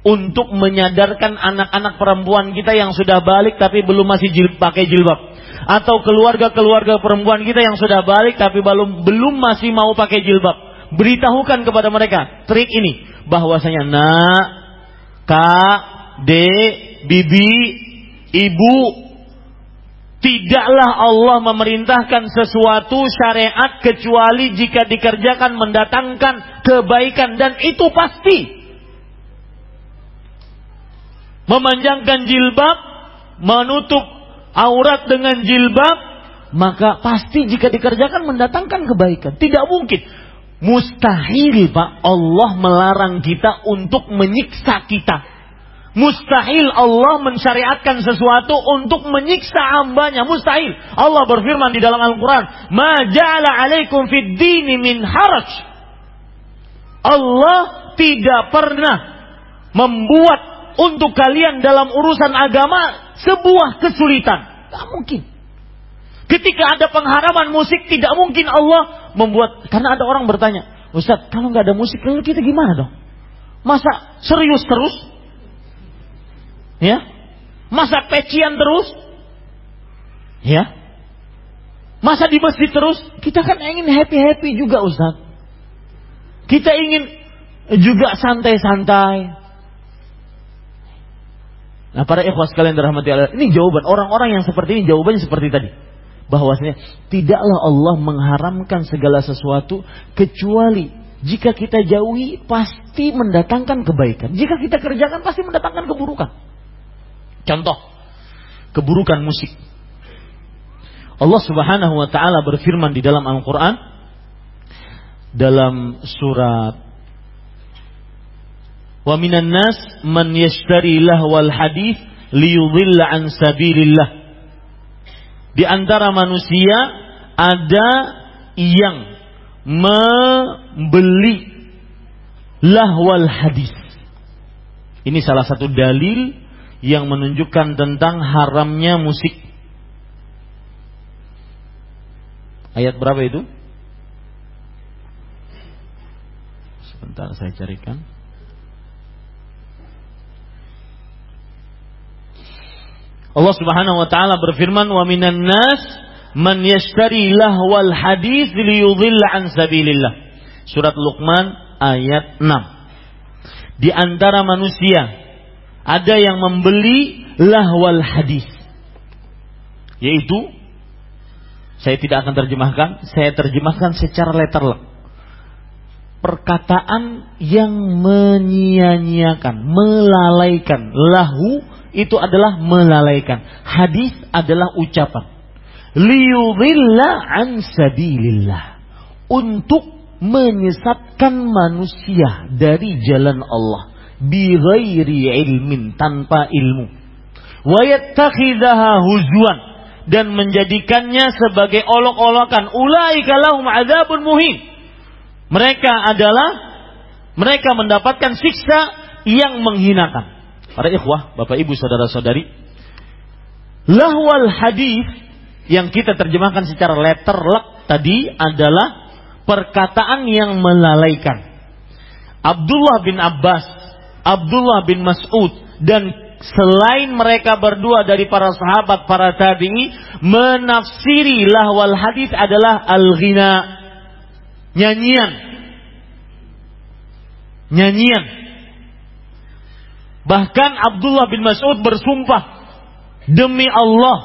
untuk menyadarkan anak-anak perempuan kita yang sudah balik tapi belum masih jilbab, pakai jilbab. Atau keluarga-keluarga perempuan kita yang sudah balik tapi belum belum masih mau pakai jilbab. Beritahukan kepada mereka trik ini bahwasanya nak, kak, dek, bibi, ibu, Tidaklah Allah memerintahkan sesuatu syariat kecuali jika dikerjakan mendatangkan kebaikan dan itu pasti. Memanjangkan jilbab, menutup aurat dengan jilbab, maka pasti jika dikerjakan mendatangkan kebaikan. Tidak mungkin. Mustahil Pak Allah melarang kita untuk menyiksa kita. Mustahil Allah mensyariatkan sesuatu untuk menyiksa hambanya. Mustahil. Allah berfirman di dalam Al-Quran. Ma ja'ala alaikum fid dini min haraj. Allah tidak pernah membuat untuk kalian dalam urusan agama sebuah kesulitan. Tidak mungkin. Ketika ada pengharaman musik tidak mungkin Allah membuat. Karena ada orang bertanya. Ustaz, kalau nggak ada musik lalu kita gimana dong? Masa serius terus? Ya? Masa pecian terus? Ya? Masa di masjid terus? Kita kan ingin happy-happy juga Ustaz. Kita ingin juga santai-santai. Nah para ikhwas kalian dirahmati Allah, ini jawaban orang-orang yang seperti ini jawabannya seperti tadi. Bahwasanya tidaklah Allah mengharamkan segala sesuatu kecuali jika kita jauhi pasti mendatangkan kebaikan. Jika kita kerjakan pasti mendatangkan keburukan. Contoh, keburukan musik. Allah Subhanahu wa taala berfirman di dalam Al-Qur'an dalam surat Wa minan nas man yashtari lahwal hadis liyudhilla an sabilillah. Di antara manusia ada yang membeli lahwal hadis. Ini salah satu dalil yang menunjukkan tentang haramnya musik. Ayat berapa itu? Sebentar saya carikan. Allah Subhanahu wa taala berfirman wa minan nas man yashtari lahwal hadis liyudhilla an sabilillah. Surat Luqman ayat 6. Di antara manusia ada yang membeli lahwal hadis. Yaitu saya tidak akan terjemahkan, saya terjemahkan secara letterlek. Perkataan yang menyia-nyiakan, melalaikan lahu itu adalah melalaikan. Hadis adalah ucapan. Liyudhilla an sabilillah. Untuk menyesatkan manusia dari jalan Allah. Bighairi ilmin. Tanpa ilmu. Wayattakhidaha huzwan. Dan menjadikannya sebagai olok-olokan. Ulaika lahum azabun muhim. Mereka adalah mereka mendapatkan siksa yang menghinakan. Para ikhwah, Bapak Ibu, saudara-saudari, lahwal hadis yang kita terjemahkan secara letterlek tadi adalah perkataan yang melalaikan. Abdullah bin Abbas, Abdullah bin Mas'ud dan selain mereka berdua dari para sahabat para tabi'i menafsiri lahwal hadis adalah al-ghina. Nyanyian. Nyanyian Bahkan Abdullah bin Mas'ud bersumpah demi Allah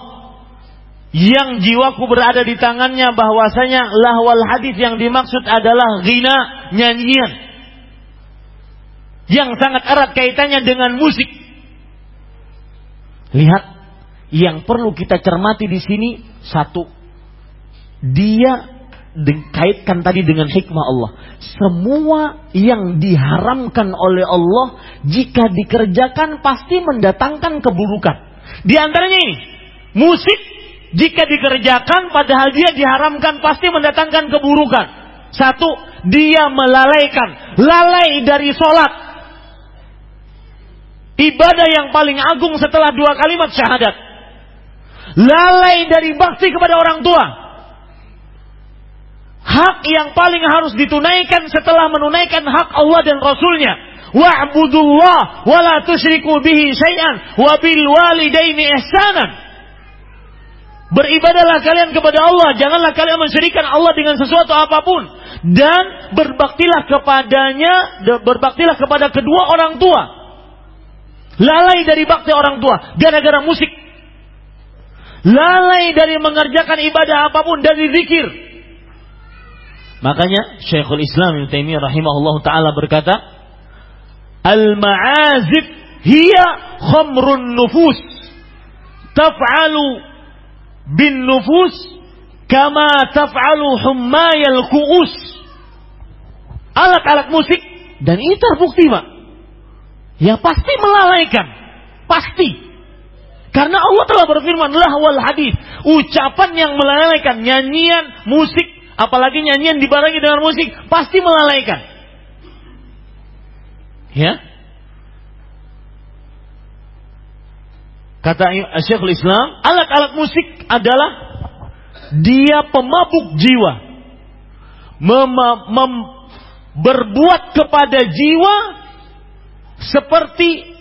yang jiwaku berada di tangannya bahwasanya lahwal hadis yang dimaksud adalah ghina nyanyian yang sangat erat kaitannya dengan musik. Lihat yang perlu kita cermati di sini satu dia dikaitkan tadi dengan hikmah Allah. Semua yang diharamkan oleh Allah jika dikerjakan pasti mendatangkan keburukan. Di antaranya ini, musik jika dikerjakan padahal dia diharamkan pasti mendatangkan keburukan. Satu, dia melalaikan, lalai dari sholat. Ibadah yang paling agung setelah dua kalimat syahadat. Lalai dari bakti kepada orang tua hak yang paling harus ditunaikan setelah menunaikan hak Allah dan Rasulnya. Wa'budullah wa la tusyriku bihi syai'an wa bil walidaini ihsanan. Beribadalah kalian kepada Allah, janganlah kalian mensyirikan Allah dengan sesuatu apa pun dan berbaktilah kepadanya, berbaktilah kepada kedua orang tua. Lalai dari bakti orang tua gara-gara musik. Lalai dari mengerjakan ibadah apa pun dari zikir Makanya Syekhul Islam Ibnu Taimiyah rahimahullah taala berkata, "Al-ma'azib hiya khamrun nufus taf'alu bin nufus kama taf'alu hummayal ku'us." Alat-alat musik dan ini terbukti, Pak. Ya pasti melalaikan. Pasti. Karena Allah telah berfirman, lahwal hadis. Ucapan yang melalaikan, nyanyian, musik, apalagi nyanyian dibarengi dengan musik, pasti melalaikan. Ya. Kata Syekhul Islam, alat-alat musik adalah dia pemabuk jiwa. Mem mem berbuat kepada jiwa seperti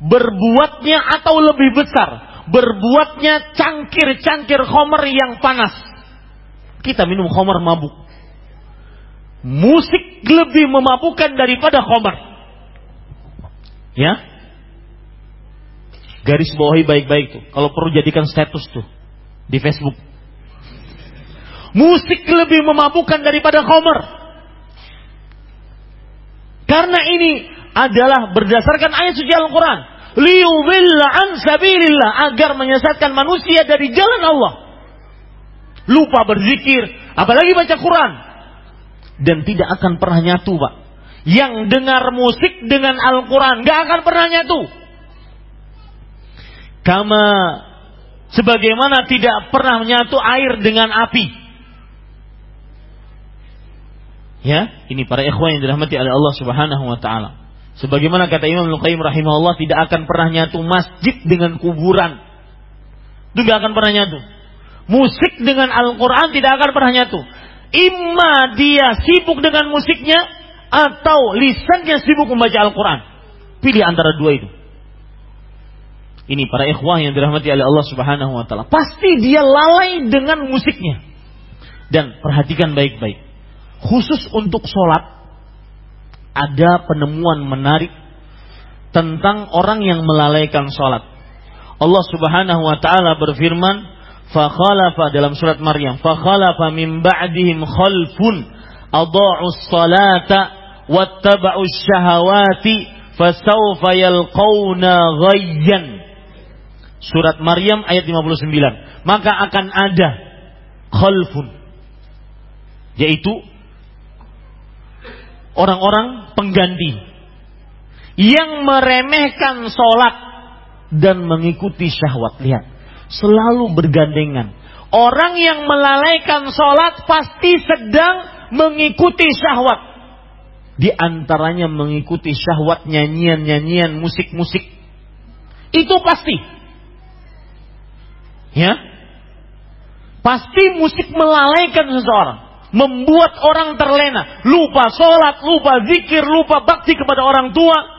berbuatnya atau lebih besar, berbuatnya cangkir-cangkir homer yang panas. Kita minum homer mabuk. Musik lebih memabukkan daripada homer. Ya, garis bawahi baik-baik tuh. Kalau perlu jadikan status tuh di Facebook. Musik lebih memabukkan daripada homer. Karena ini adalah berdasarkan ayat suci Al-Quran. Liyubilla an sabilillah. Agar menyesatkan manusia dari jalan Allah. Lupa berzikir. Apalagi baca Quran. Dan tidak akan pernah nyatu pak. Yang dengar musik dengan Al-Quran. Gak akan pernah nyatu. Kama sebagaimana tidak pernah menyatu air dengan api. Ya, ini para ikhwan yang dirahmati oleh Allah Subhanahu wa taala. Sebagaimana kata Imam Al-Qayyim rahimahullah tidak akan pernah nyatu masjid dengan kuburan. Itu tidak akan pernah nyatu. Musik dengan Al-Quran tidak akan pernah nyatu. Imma dia sibuk dengan musiknya atau lisannya sibuk membaca Al-Quran. Pilih antara dua itu. Ini para ikhwah yang dirahmati oleh Allah Subhanahu wa taala. Pasti dia lalai dengan musiknya. Dan perhatikan baik-baik. Khusus untuk sholat ada penemuan menarik tentang orang yang melalaikan sholat. Allah Subhanahu wa taala berfirman, "Fakhalafa" dalam surat Maryam, "Fakhalafa min ba'dihim khalfun adha'u salata wattaba'u syahawati fasawfa yalqawna ghayyan." Surat Maryam ayat 59. Maka akan ada khalfun yaitu orang-orang pengganti yang meremehkan sholat dan mengikuti syahwat. Lihat, selalu bergandengan. Orang yang melalaikan sholat pasti sedang mengikuti syahwat. Di antaranya mengikuti syahwat nyanyian-nyanyian, musik-musik. Itu pasti. Ya. Pasti musik melalaikan seseorang membuat orang terlena, lupa sholat, lupa zikir, lupa bakti kepada orang tua.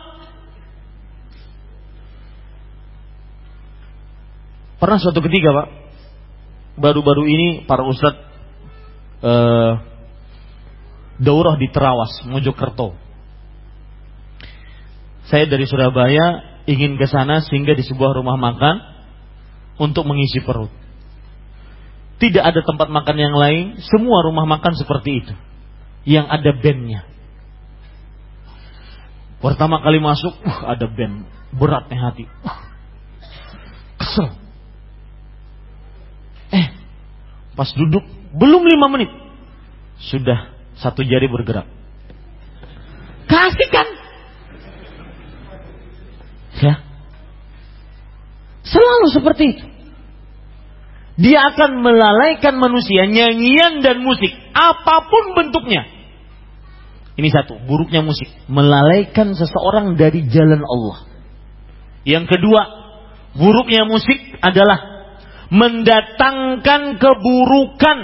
Pernah suatu ketika pak, baru-baru ini para ustadz uh, daurah di Terawas, Mojokerto. Saya dari Surabaya ingin ke sana sehingga di sebuah rumah makan untuk mengisi perut. Tidak ada tempat makan yang lain, semua rumah makan seperti itu. Yang ada bandnya. Pertama kali masuk, uh, ada band. Beratnya hati. Uh, kesel. Eh, pas duduk, belum lima menit. Sudah satu jari bergerak. Kasih kan? Ya. Selalu seperti itu. Dia akan melalaikan manusia, nyanyian dan musik, apa pun bentuknya. Ini satu, buruknya musik, melalaikan seseorang dari jalan Allah. Yang kedua, buruknya musik adalah mendatangkan keburukan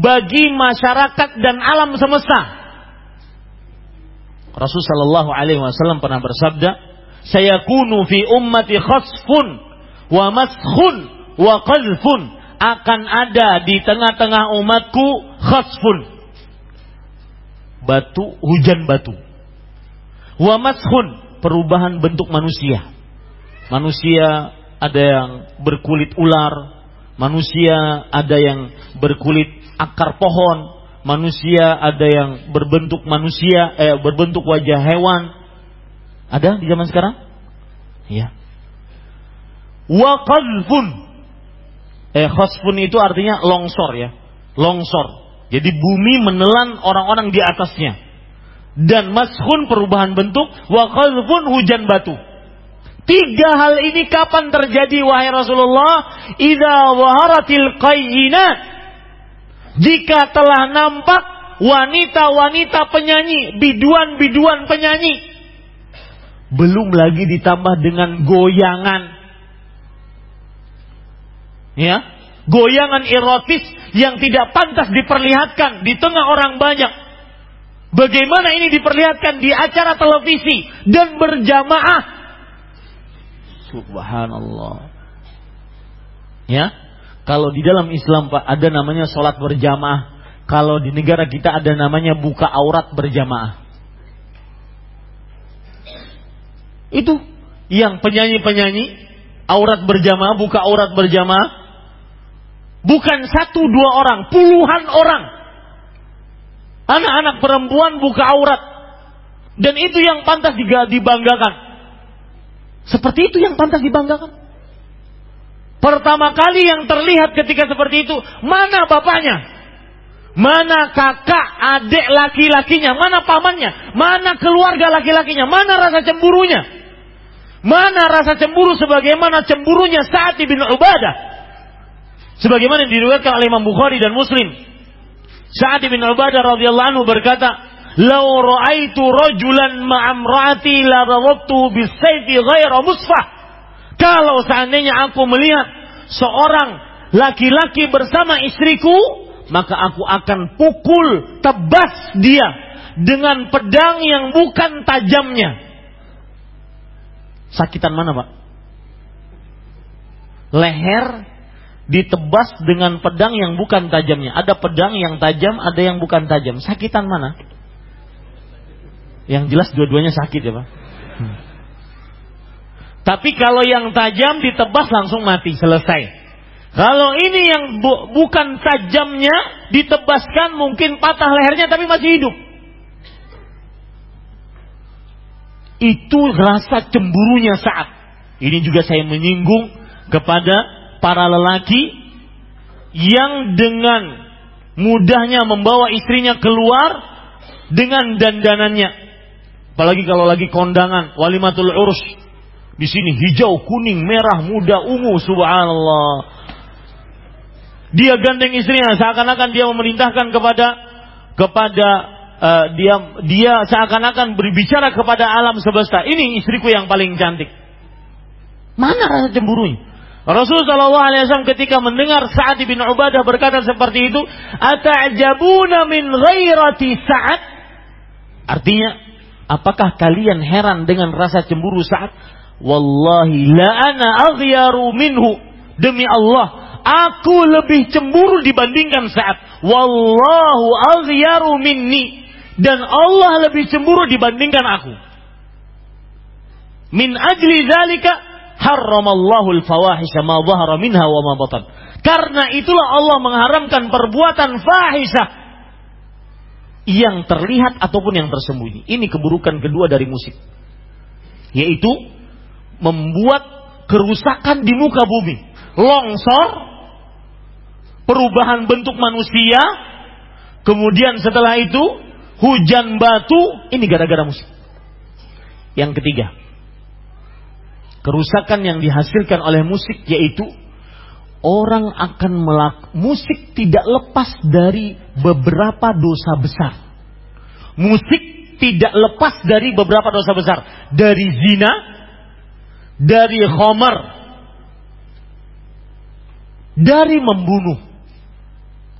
bagi masyarakat dan alam semesta. Rasulullah Shallallahu Alaihi Wasallam pernah bersabda, "Saya kunu fi ummati khasfun wa maskhun wa qadhfun akan ada di tengah-tengah umatku khasfun. Batu hujan batu. Wa mashun perubahan bentuk manusia. Manusia ada yang berkulit ular manusia ada yang berkulit akar pohon manusia ada yang berbentuk manusia eh berbentuk wajah hewan ada di zaman sekarang ya wa qadhfun eh khosfun itu artinya longsor ya. Longsor. Jadi bumi menelan orang-orang di atasnya. Dan mashun perubahan bentuk, wa khazfun hujan batu. Tiga hal ini kapan terjadi wahai Rasulullah? Idza waharatil qayyinat. Jika telah nampak wanita-wanita penyanyi, biduan-biduan penyanyi. Belum lagi ditambah dengan goyangan ya goyangan erotis yang tidak pantas diperlihatkan di tengah orang banyak Bagaimana ini diperlihatkan di acara televisi dan berjamaah. Subhanallah. Ya, kalau di dalam Islam Pak ada namanya sholat berjamaah. Kalau di negara kita ada namanya buka aurat berjamaah. Itu yang penyanyi-penyanyi aurat berjamaah, buka aurat berjamaah. Bukan satu dua orang, puluhan orang Anak-anak perempuan buka aurat. Dan itu yang pantas dibanggakan. Seperti itu yang pantas dibanggakan. Pertama kali yang terlihat ketika seperti itu, mana bapaknya? Mana kakak, adik laki-lakinya? Mana pamannya? Mana keluarga laki-lakinya? Mana rasa cemburunya? Mana rasa cemburu sebagaimana cemburunya saat ibn Ubadah? Sebagaimana diriwayatkan oleh Imam Bukhari dan Muslim Sa'ad bin Ubadah radhiyallahu anhu berkata, "Lau ra'aitu rajulan ma'amrati la rawabtu bisayfi ghaira musfah." Kalau seandainya aku melihat seorang laki-laki bersama istriku, maka aku akan pukul tebas dia dengan pedang yang bukan tajamnya. Sakitan mana, Pak? Leher ditebas dengan pedang yang bukan tajamnya. Ada pedang yang tajam, ada yang bukan tajam. Sakitan mana? Yang jelas dua-duanya sakit ya Pak. Hmm. Tapi kalau yang tajam ditebas langsung mati, selesai. Kalau ini yang bu bukan tajamnya ditebaskan mungkin patah lehernya tapi masih hidup. Itu rasa cemburunya saat. Ini juga saya menyinggung kepada para lelaki yang dengan mudahnya membawa istrinya keluar dengan dandanannya. Apalagi kalau lagi kondangan, walimatul urus. Di sini hijau, kuning, merah, muda, ungu, subhanallah. Dia gandeng istrinya seakan-akan dia memerintahkan kepada kepada uh, dia dia seakan-akan berbicara kepada alam semesta. Ini istriku yang paling cantik. Mana rasa cemburunya? Rasul Shallallahu Alaihi Wasallam ketika mendengar Sa'ad bin Ubadah berkata seperti itu, "Ata'jabuna min ghairati Sa'ad?" Artinya, apakah kalian heran dengan rasa cemburu Sa'ad? Wallahi la ana aghyaru minhu. Demi Allah, aku lebih cemburu dibandingkan Sa'ad. Wallahu aghyaru minni. Dan Allah lebih cemburu dibandingkan aku. Min ajli zalika harramallahu al-fawahisha ma dhahara minha wa ma batan. Karena itulah Allah mengharamkan perbuatan fahisha yang terlihat ataupun yang tersembunyi. Ini keburukan kedua dari musik. Yaitu membuat kerusakan di muka bumi. Longsor, perubahan bentuk manusia, kemudian setelah itu hujan batu, ini gara-gara musik. Yang ketiga, kerusakan yang dihasilkan oleh musik yaitu orang akan melak musik tidak lepas dari beberapa dosa besar. Musik tidak lepas dari beberapa dosa besar, dari zina, dari homer, dari membunuh.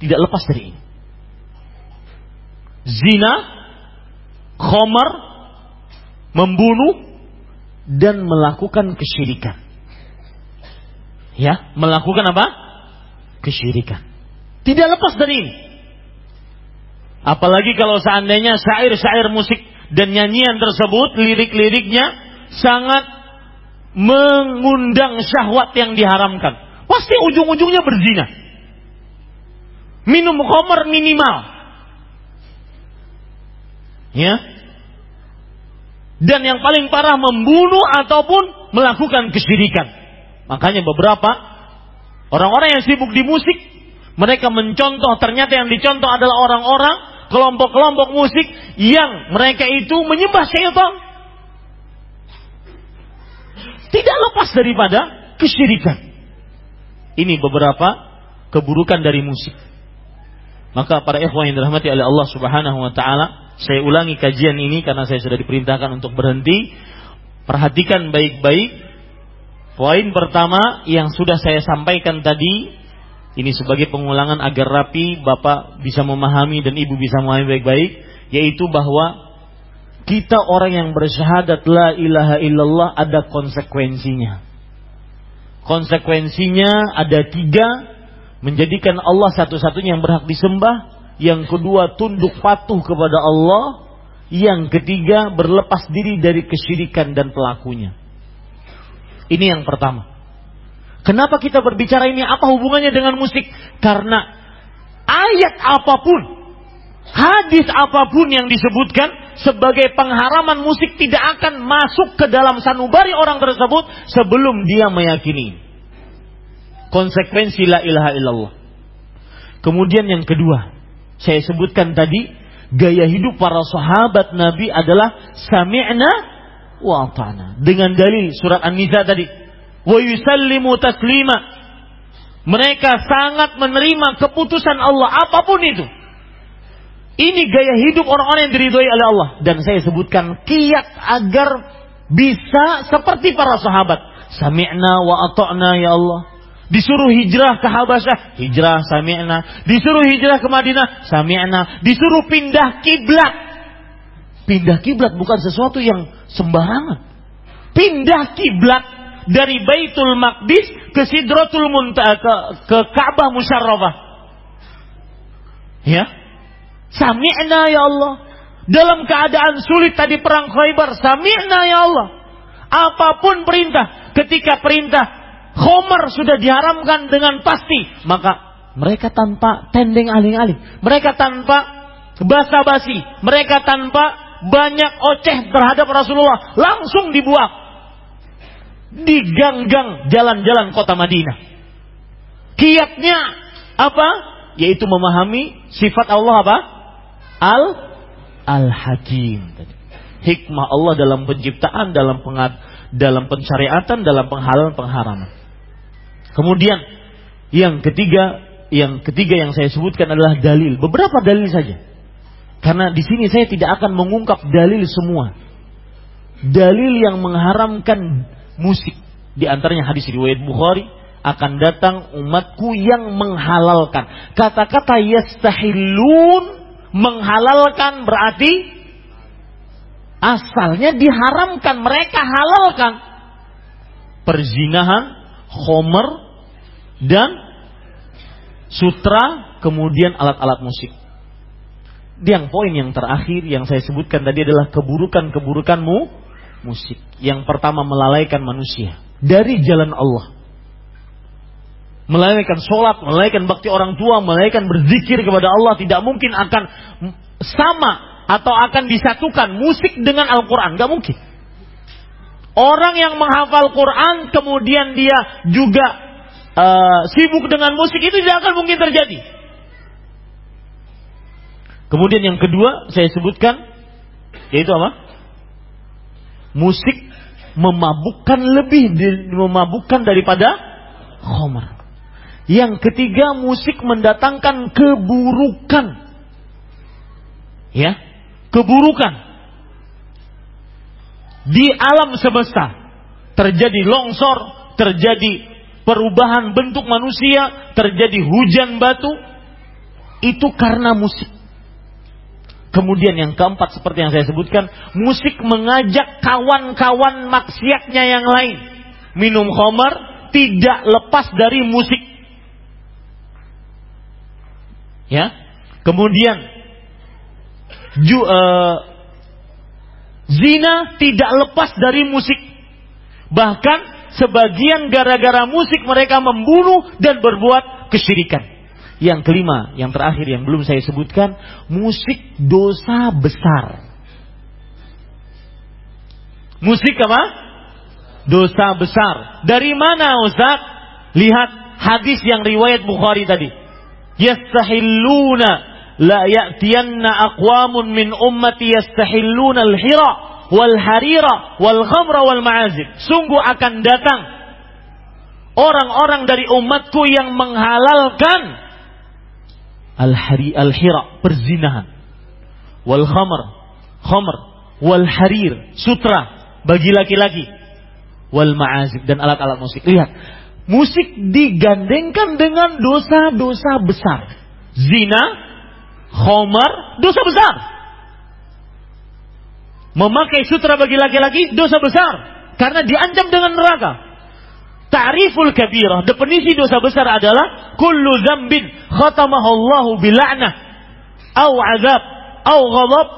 Tidak lepas dari ini. Zina, homer, membunuh, dan melakukan kesyirikan. Ya, melakukan apa? Kesyirikan. Tidak lepas dari ini. Apalagi kalau seandainya syair-syair musik dan nyanyian tersebut, lirik-liriknya sangat mengundang syahwat yang diharamkan. Pasti ujung-ujungnya berzina. Minum khamar minimal. Ya, dan yang paling parah membunuh ataupun melakukan kesyirikan. Makanya beberapa orang-orang yang sibuk di musik, mereka mencontoh ternyata yang dicontoh adalah orang-orang kelompok-kelompok musik yang mereka itu menyembah syaitan. Tidak lepas daripada kesyirikan. Ini beberapa keburukan dari musik. Maka para ikhwan yang dirahmati oleh Allah Subhanahu wa taala, saya ulangi kajian ini karena saya sudah diperintahkan untuk berhenti. Perhatikan baik-baik. Poin pertama yang sudah saya sampaikan tadi, ini sebagai pengulangan agar rapi, Bapak bisa memahami dan Ibu bisa memahami baik-baik. yaitu bahwa kita orang yang bersyahadat la ilaha illallah ada konsekuensinya. Konsekuensinya ada tiga, menjadikan Allah satu-satunya yang berhak disembah, yang kedua tunduk patuh kepada Allah, yang ketiga berlepas diri dari kesyirikan dan pelakunya. Ini yang pertama. Kenapa kita berbicara ini? Apa hubungannya dengan musik? Karena ayat apa pun hadis apa pun yang disebutkan sebagai pengharaman musik tidak akan masuk ke dalam sanubari orang tersebut sebelum dia meyakini. Konsekuensi la ilaha illallah. Kemudian yang kedua, saya sebutkan tadi gaya hidup para sahabat Nabi adalah sami'na wa ata'na. Dengan dalil surat An-Nisa tadi. Wa yusallimu taslima. Mereka sangat menerima keputusan Allah apa pun itu ini gaya hidup orang-orang yang diridhoi oleh Allah. Dan saya sebutkan kiat agar bisa seperti para sahabat. Sami'na wa ata'na ya Allah. Disuruh hijrah ke Habasyah, hijrah sami'na. Disuruh hijrah ke Madinah, sami'na. Disuruh pindah kiblat. Pindah kiblat bukan sesuatu yang sembarangan. Pindah kiblat dari Baitul Maqdis ke Sidratul Muntaha ke, ke Ka'bah Musyarrafah. Ya, Sami'na ya Allah. Dalam keadaan sulit tadi perang Khaybar, sami'na ya Allah. Apa pun perintah, ketika perintah Khomer sudah diharamkan dengan pasti, maka mereka tanpa tendeng aling-aling, mereka tanpa basa-basi, mereka tanpa banyak oceh terhadap Rasulullah, langsung dibuang. Di gang-gang jalan-jalan kota Madinah. Kiatnya apa? Yaitu memahami sifat Allah apa? al? Al hakim hikmah Allah dalam penciptaan dalam pengad, dalam pensyariatan dalam penghalalan pengharaman. Kemudian yang ketiga yang ketiga yang saya sebutkan adalah dalil. Beberapa dalil saja karena di sini saya tidak akan mengungkap dalil semua dalil yang mengharamkan musik di antaranya hadis riwayat Bukhari akan datang umatku yang menghalalkan kata-kata yastahilun menghalalkan berarti asalnya diharamkan, mereka halalkan. Perzinahan, homer, dan sutra, kemudian alat-alat musik. Yang poin yang terakhir yang saya sebutkan tadi adalah keburukan-keburukanmu musik. Yang pertama melalaikan manusia dari jalan Allah melalaikan sholat, melalaikan bakti orang tua, melalaikan berzikir kepada Allah tidak mungkin akan sama atau akan disatukan musik dengan Al-Quran, gak mungkin. Orang yang menghafal Quran kemudian dia juga uh, sibuk dengan musik itu tidak akan mungkin terjadi. Kemudian yang kedua saya sebutkan yaitu apa? Musik memabukkan lebih memabukkan daripada khomer. Yang ketiga musik mendatangkan keburukan. Ya, keburukan. Di alam semesta terjadi longsor, terjadi perubahan bentuk manusia, terjadi hujan batu. Itu karena musik. Kemudian yang keempat seperti yang saya sebutkan, musik mengajak kawan-kawan maksiatnya yang lain minum khamar tidak lepas dari musik. Ya. Kemudian ju, uh, zina tidak lepas dari musik. Bahkan sebagian gara-gara musik mereka membunuh dan berbuat kesyirikan. Yang kelima, yang terakhir yang belum saya sebutkan, musik dosa besar. Musik apa? Dosa besar. Dari mana Ustaz? Lihat hadis yang riwayat Bukhari tadi yastahilluna la ya'tiyanna aqwamun min ummati yastahilluna al-hira wal harira wal khamra wal ma'azib. Sungguh akan datang orang-orang dari umatku yang menghalalkan al-hari al-hira perzinahan wal khamr khamr wal harir sutra bagi laki-laki wal ma'azib dan alat-alat musik. Lihat, musik digandengkan dengan dosa-dosa besar. Zina, khomer, dosa besar. Memakai sutra bagi laki-laki dosa besar karena diancam dengan neraka. Ta'riful kabirah, definisi dosa besar adalah kullu dzambin khatamahu Allahu bil'anah. Au azab au ghadab.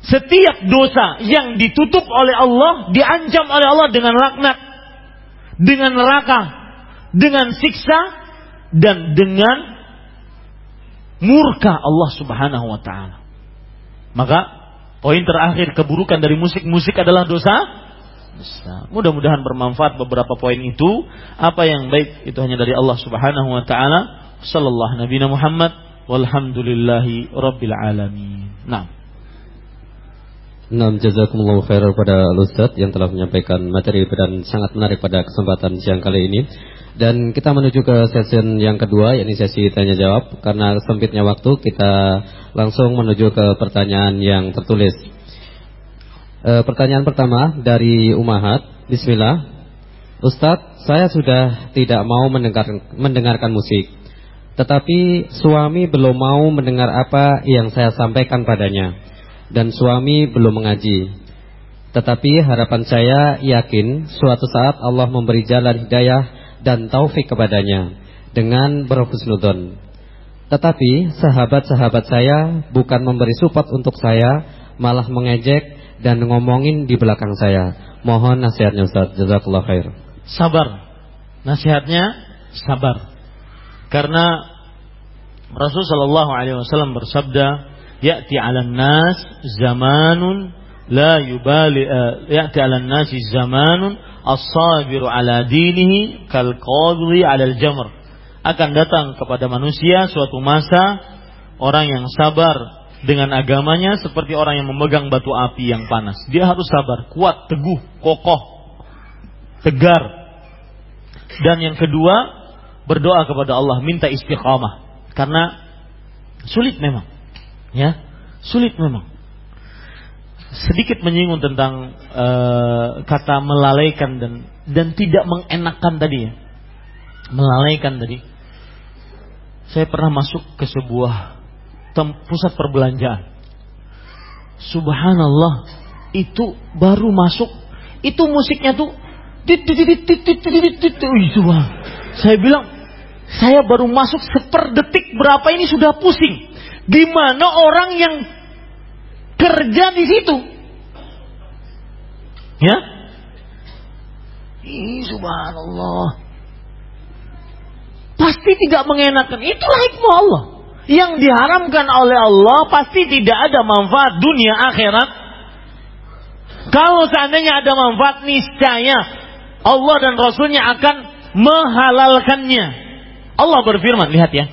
Setiap dosa yang ditutup oleh Allah diancam oleh Allah dengan laknat, dengan neraka, dengan siksa dan dengan murka Allah Subhanahu wa taala. Maka poin terakhir keburukan dari musik-musik adalah dosa besar. Mudah-mudahan bermanfaat beberapa poin itu. Apa yang baik itu hanya dari Allah Subhanahu wa taala. Sallallahu Nabi Muhammad walhamdulillahi rabbil alamin. Nah. Nah, jazakumullah khairan pada Ustaz yang telah menyampaikan materi dan sangat menarik pada kesempatan siang kali ini. Dan kita menuju ke sesi yang kedua, yakni sesi tanya jawab. Karena sempitnya waktu, kita langsung menuju ke pertanyaan yang tertulis. E, pertanyaan pertama dari Umahat. Bismillah. Ustadz, saya sudah tidak mau mendengar, mendengarkan musik. Tetapi suami belum mau mendengar apa yang saya sampaikan padanya dan suami belum mengaji. Tetapi harapan saya yakin suatu saat Allah memberi jalan hidayah dan taufik kepadanya dengan berhusnudon. Tetapi sahabat-sahabat saya bukan memberi support untuk saya, malah mengejek dan ngomongin di belakang saya. Mohon nasihatnya Ustaz. Jazakallah khair. Sabar. Nasihatnya sabar. Karena Rasulullah sallallahu alaihi wasallam bersabda, ya'ti 'alan nas zamanun la yubali uh, ya'ti 'alan nasi zamanun as-sabiru 'ala dinihi kal qadri 'ala al-jamr akan datang kepada manusia suatu masa orang yang sabar dengan agamanya seperti orang yang memegang batu api yang panas. Dia harus sabar, kuat, teguh, kokoh, tegar. Dan yang kedua, berdoa kepada Allah, minta istiqamah. Karena sulit memang. Ya, sulit memang. Sedikit menyinggung tentang uh, kata melalaikan dan dan tidak mengenakan tadi ya. Melalaikan tadi. Saya pernah masuk ke sebuah pusat perbelanjaan. Subhanallah, itu baru masuk, itu musiknya tuh itu Saya bilang, saya baru masuk seperdetik berapa ini sudah pusing. Gimana orang yang kerja di situ? Ya? Ih, subhanallah. Pasti tidak mengenakan. Itulah hikmah Allah. Yang diharamkan oleh Allah pasti tidak ada manfaat dunia akhirat. Kalau seandainya ada manfaat niscaya Allah dan Rasulnya akan menghalalkannya. Allah berfirman, lihat ya.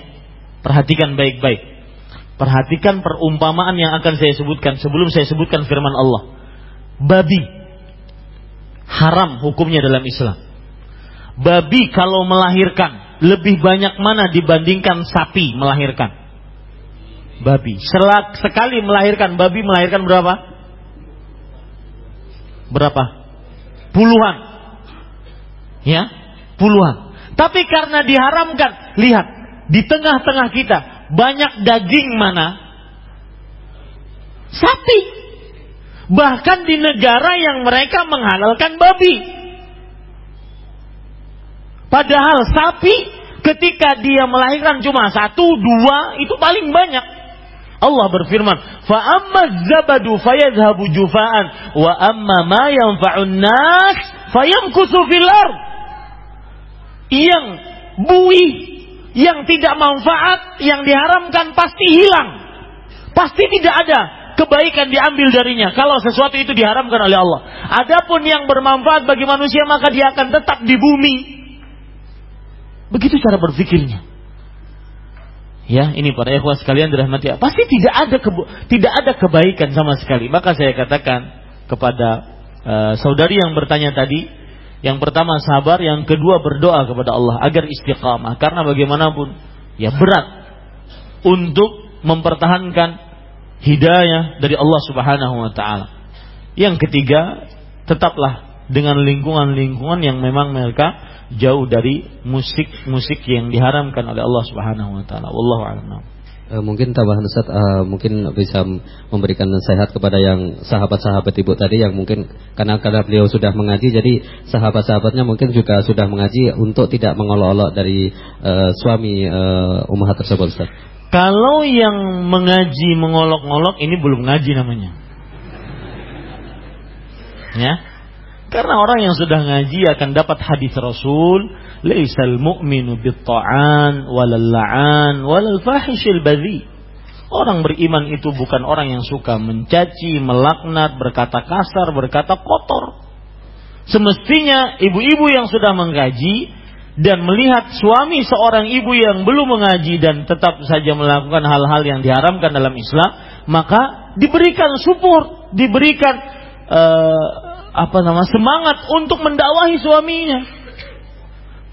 Perhatikan baik-baik. Perhatikan perumpamaan yang akan saya sebutkan sebelum saya sebutkan firman Allah. Babi haram hukumnya dalam Islam. Babi kalau melahirkan lebih banyak mana dibandingkan sapi melahirkan? Babi. Selak sekali melahirkan babi melahirkan berapa? Berapa? Puluhan. Ya, puluhan. Tapi karena diharamkan, lihat di tengah-tengah kita banyak daging mana? Sapi. Bahkan di negara yang mereka menghalalkan babi. Padahal sapi ketika dia melahirkan cuma satu, dua, itu paling banyak. Allah berfirman, "Fa amma zabadu fayadhhabu jufa'an wa amma ma yanfa'un nas fayamkusu fil ard." Yang buih yang tidak manfaat, yang diharamkan pasti hilang. Pasti tidak ada kebaikan diambil darinya kalau sesuatu itu diharamkan oleh Allah. Adapun yang bermanfaat bagi manusia maka dia akan tetap di bumi. Begitu cara berpikirnya. Ya, ini para ikhwah sekalian dirahmati. Pasti tidak ada tidak ada kebaikan sama sekali. Maka saya katakan kepada uh, saudari yang bertanya tadi, yang pertama sabar, yang kedua berdoa kepada Allah agar istiqamah. Karena bagaimanapun ya berat untuk mempertahankan hidayah dari Allah Subhanahu wa taala. Yang ketiga, tetaplah dengan lingkungan-lingkungan yang memang mereka jauh dari musik-musik yang diharamkan oleh Allah Subhanahu wa taala. Wallahu a'lam. Uh, mungkin tambahan Ustaz uh, mungkin bisa memberikan nasihat kepada yang sahabat-sahabat Ibu tadi yang mungkin karena karena beliau sudah mengaji jadi sahabat-sahabatnya mungkin juga sudah mengaji untuk tidak mengolok-olok dari uh, suami uh, ummahat tersebut Ustaz. Kalau yang mengaji mengolok-olok ini belum ngaji namanya. Ya. Karena orang yang sudah ngaji akan dapat hadis Rasul Laisal mu'minu bitta'an walal la'an walal fahishil badhi. Orang beriman itu bukan orang yang suka mencaci, melaknat, berkata kasar, berkata kotor. Semestinya ibu-ibu yang sudah menggaji dan melihat suami seorang ibu yang belum mengaji dan tetap saja melakukan hal-hal yang diharamkan dalam Islam, maka diberikan support, diberikan uh, apa nama semangat untuk mendakwahi suaminya.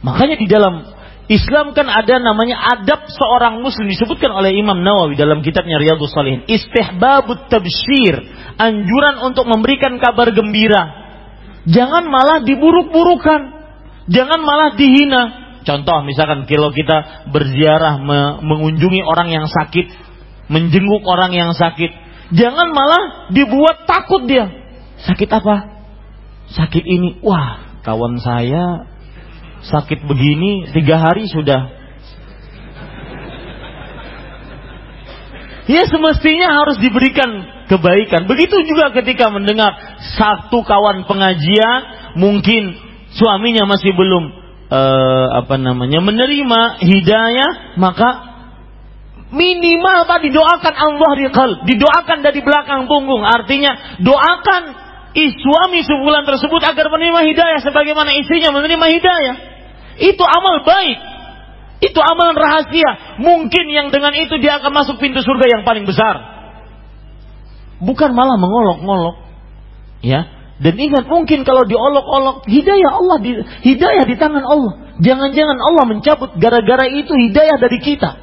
Makanya di dalam Islam kan ada namanya adab seorang muslim disebutkan oleh Imam Nawawi dalam kitabnya Riyadhus Shalihin. Istihbabut tabsyir, anjuran untuk memberikan kabar gembira. Jangan malah diburuk-burukan. Jangan malah dihina. Contoh misalkan kalau kita berziarah mengunjungi orang yang sakit, menjenguk orang yang sakit, jangan malah dibuat takut dia. Sakit apa? Sakit ini, wah kawan saya sakit begini tiga hari sudah. Ya semestinya harus diberikan kebaikan. Begitu juga ketika mendengar satu kawan pengajian mungkin suaminya masih belum uh, apa namanya menerima hidayah maka minimal pak didoakan Allah di didoakan dari belakang punggung artinya doakan suami sebulan tersebut agar menerima hidayah sebagaimana istrinya menerima hidayah itu amal baik. Itu amalan rahasia. Mungkin yang dengan itu dia akan masuk pintu surga yang paling besar. Bukan malah mengolok-ngolok. Ya. Dan ingat mungkin kalau diolok-olok hidayah Allah di, hidayah di tangan Allah. Jangan-jangan Allah mencabut gara-gara itu hidayah dari kita.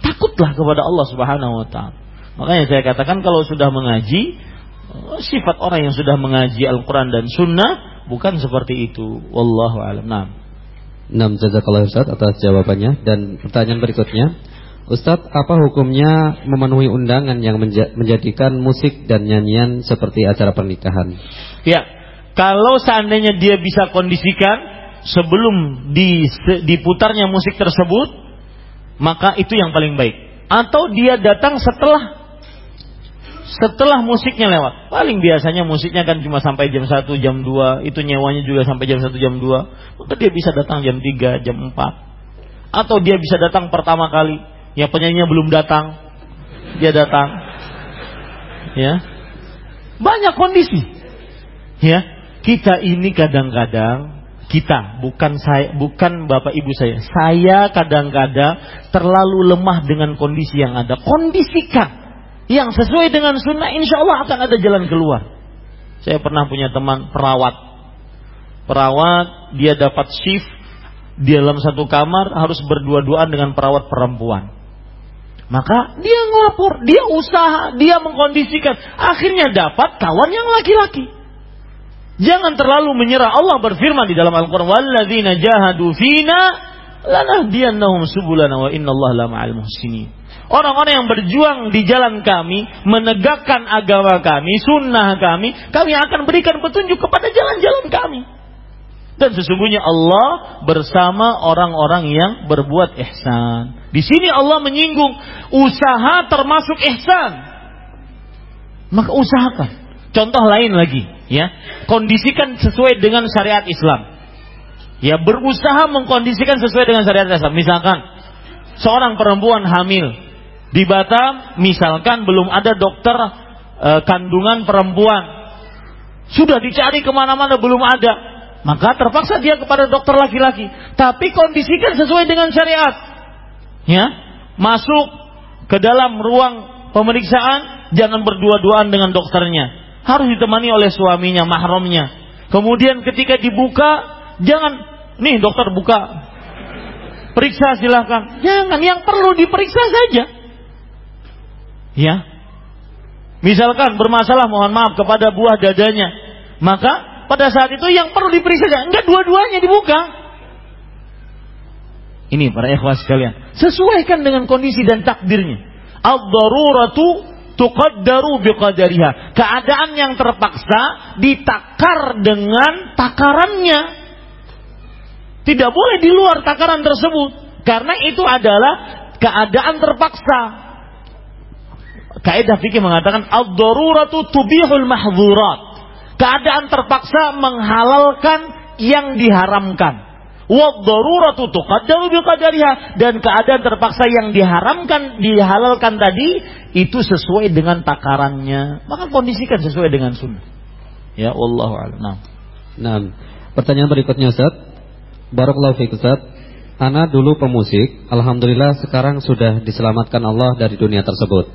Takutlah kepada Allah Subhanahu wa taala. Makanya saya katakan kalau sudah mengaji sifat orang yang sudah mengaji Al-Qur'an dan sunnah bukan seperti itu. Wallahu a'lam. Nah. Nam jazakallah Ustaz atas jawabannya dan pertanyaan berikutnya Ustadz, apa hukumnya memenuhi undangan yang menja menjadikan musik dan nyanyian seperti acara pernikahan? Ya, kalau seandainya dia bisa kondisikan sebelum diputarnya musik tersebut, maka itu yang paling baik. Atau dia datang setelah setelah musiknya lewat. Paling biasanya musiknya kan cuma sampai jam 1, jam 2, itu nyewanya juga sampai jam 1, jam 2. Maka dia bisa datang jam 3, jam 4. Atau dia bisa datang pertama kali, ya penyanyinya belum datang, dia datang. Ya. Banyak kondisi. Ya. Kita ini kadang-kadang kita bukan saya bukan bapak ibu saya saya kadang-kadang terlalu lemah dengan kondisi yang ada kondisikan yang sesuai dengan sunnah insya Allah akan ada jalan keluar. Saya pernah punya teman perawat. Perawat dia dapat shift di dalam satu kamar harus berdua-duaan dengan perawat perempuan. Maka dia ngelapor, dia usaha, dia mengkondisikan. Akhirnya dapat kawan yang laki-laki. Jangan terlalu menyerah. Allah berfirman di dalam Al-Quran. Walladzina jahadu fina lanahdiyannahum subulana wa innallaha lama'al muhsinin. Orang-orang yang berjuang di jalan kami, menegakkan agama kami, sunnah kami, kami akan berikan petunjuk kepada jalan-jalan kami. Dan sesungguhnya Allah bersama orang-orang yang berbuat ihsan. Di sini Allah menyinggung usaha termasuk ihsan. Maka usahakan. Contoh lain lagi, ya. Kondisikan sesuai dengan syariat Islam. Ya, berusaha mengkondisikan sesuai dengan syariat Islam. Misalkan seorang perempuan hamil di Batam misalkan belum ada dokter e, kandungan perempuan. Sudah dicari ke mana-mana belum ada. Maka terpaksa dia kepada dokter laki-laki. Tapi kondisikan sesuai dengan syariat. Ya, masuk ke dalam ruang pemeriksaan jangan berdua-duaan dengan dokternya. Harus ditemani oleh suaminya, mahramnya. Kemudian ketika dibuka jangan nih dokter buka periksa silahkan. Jangan, yang perlu diperiksa saja. Ya. Misalkan bermasalah mohon maaf kepada buah dadanya. Maka pada saat itu yang perlu diperiksa enggak dua-duanya dibuka. Ini para ikhwas sekalian. Sesuaikan dengan kondisi dan takdirnya. Ad-daruratu tuqaddaru biqadariha. Keadaan yang terpaksa ditakar dengan takarannya. Tidak boleh di luar takaran tersebut. Karena itu adalah keadaan terpaksa. Kaidah fikih mengatakan ad-daruratu tubihul mahzurat. Keadaan terpaksa menghalalkan yang diharamkan. Wad-daruratu tuqaddaru biqadariha dan keadaan terpaksa yang diharamkan dihalalkan tadi itu sesuai dengan takarannya. Maka kondisikan sesuai dengan sunnah. Ya Allah a'lam. Nah. nah, pertanyaan berikutnya Ustaz. Barakallahu fiik Ustaz. Ana dulu pemusik, alhamdulillah sekarang sudah diselamatkan Allah dari dunia tersebut.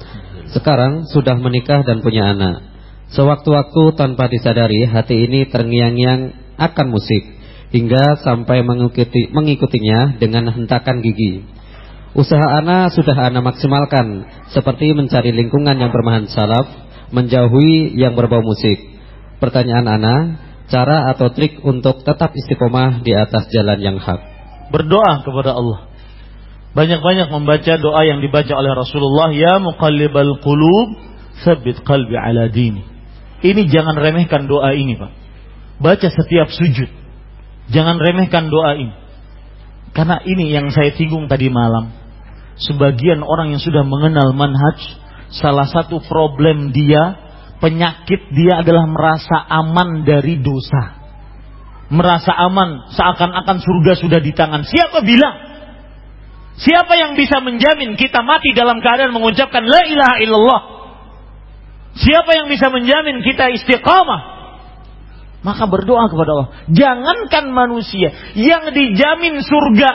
Sekarang sudah menikah dan punya anak. Sewaktu-waktu tanpa disadari hati ini terngiang-ngiang akan musik hingga sampai mengikuti mengikutinya dengan hentakan gigi. Usaha Ana sudah Ana maksimalkan seperti mencari lingkungan yang bermahan salaf, menjauhi yang berbau musik. Pertanyaan Ana, cara atau trik untuk tetap istiqomah di atas jalan yang hak? Berdoa kepada Allah. Banyak-banyak membaca doa yang dibaca oleh Rasulullah, ya muqallibal qulub, sabit qalbi ala dini. Ini jangan remehkan doa ini Pak. Baca setiap sujud. Jangan remehkan doa ini. Karena ini yang saya singgung tadi malam. Sebagian orang yang sudah mengenal manhaj, salah satu problem dia, penyakit dia adalah merasa aman dari dosa. Merasa aman seakan-akan surga sudah di tangan. Siapa bilang? Siapa yang bisa menjamin kita mati dalam keadaan mengucapkan la ilaha illallah Siapa yang bisa menjamin kita istiqamah? Maka berdoa kepada Allah. Jangankan manusia yang dijamin surga,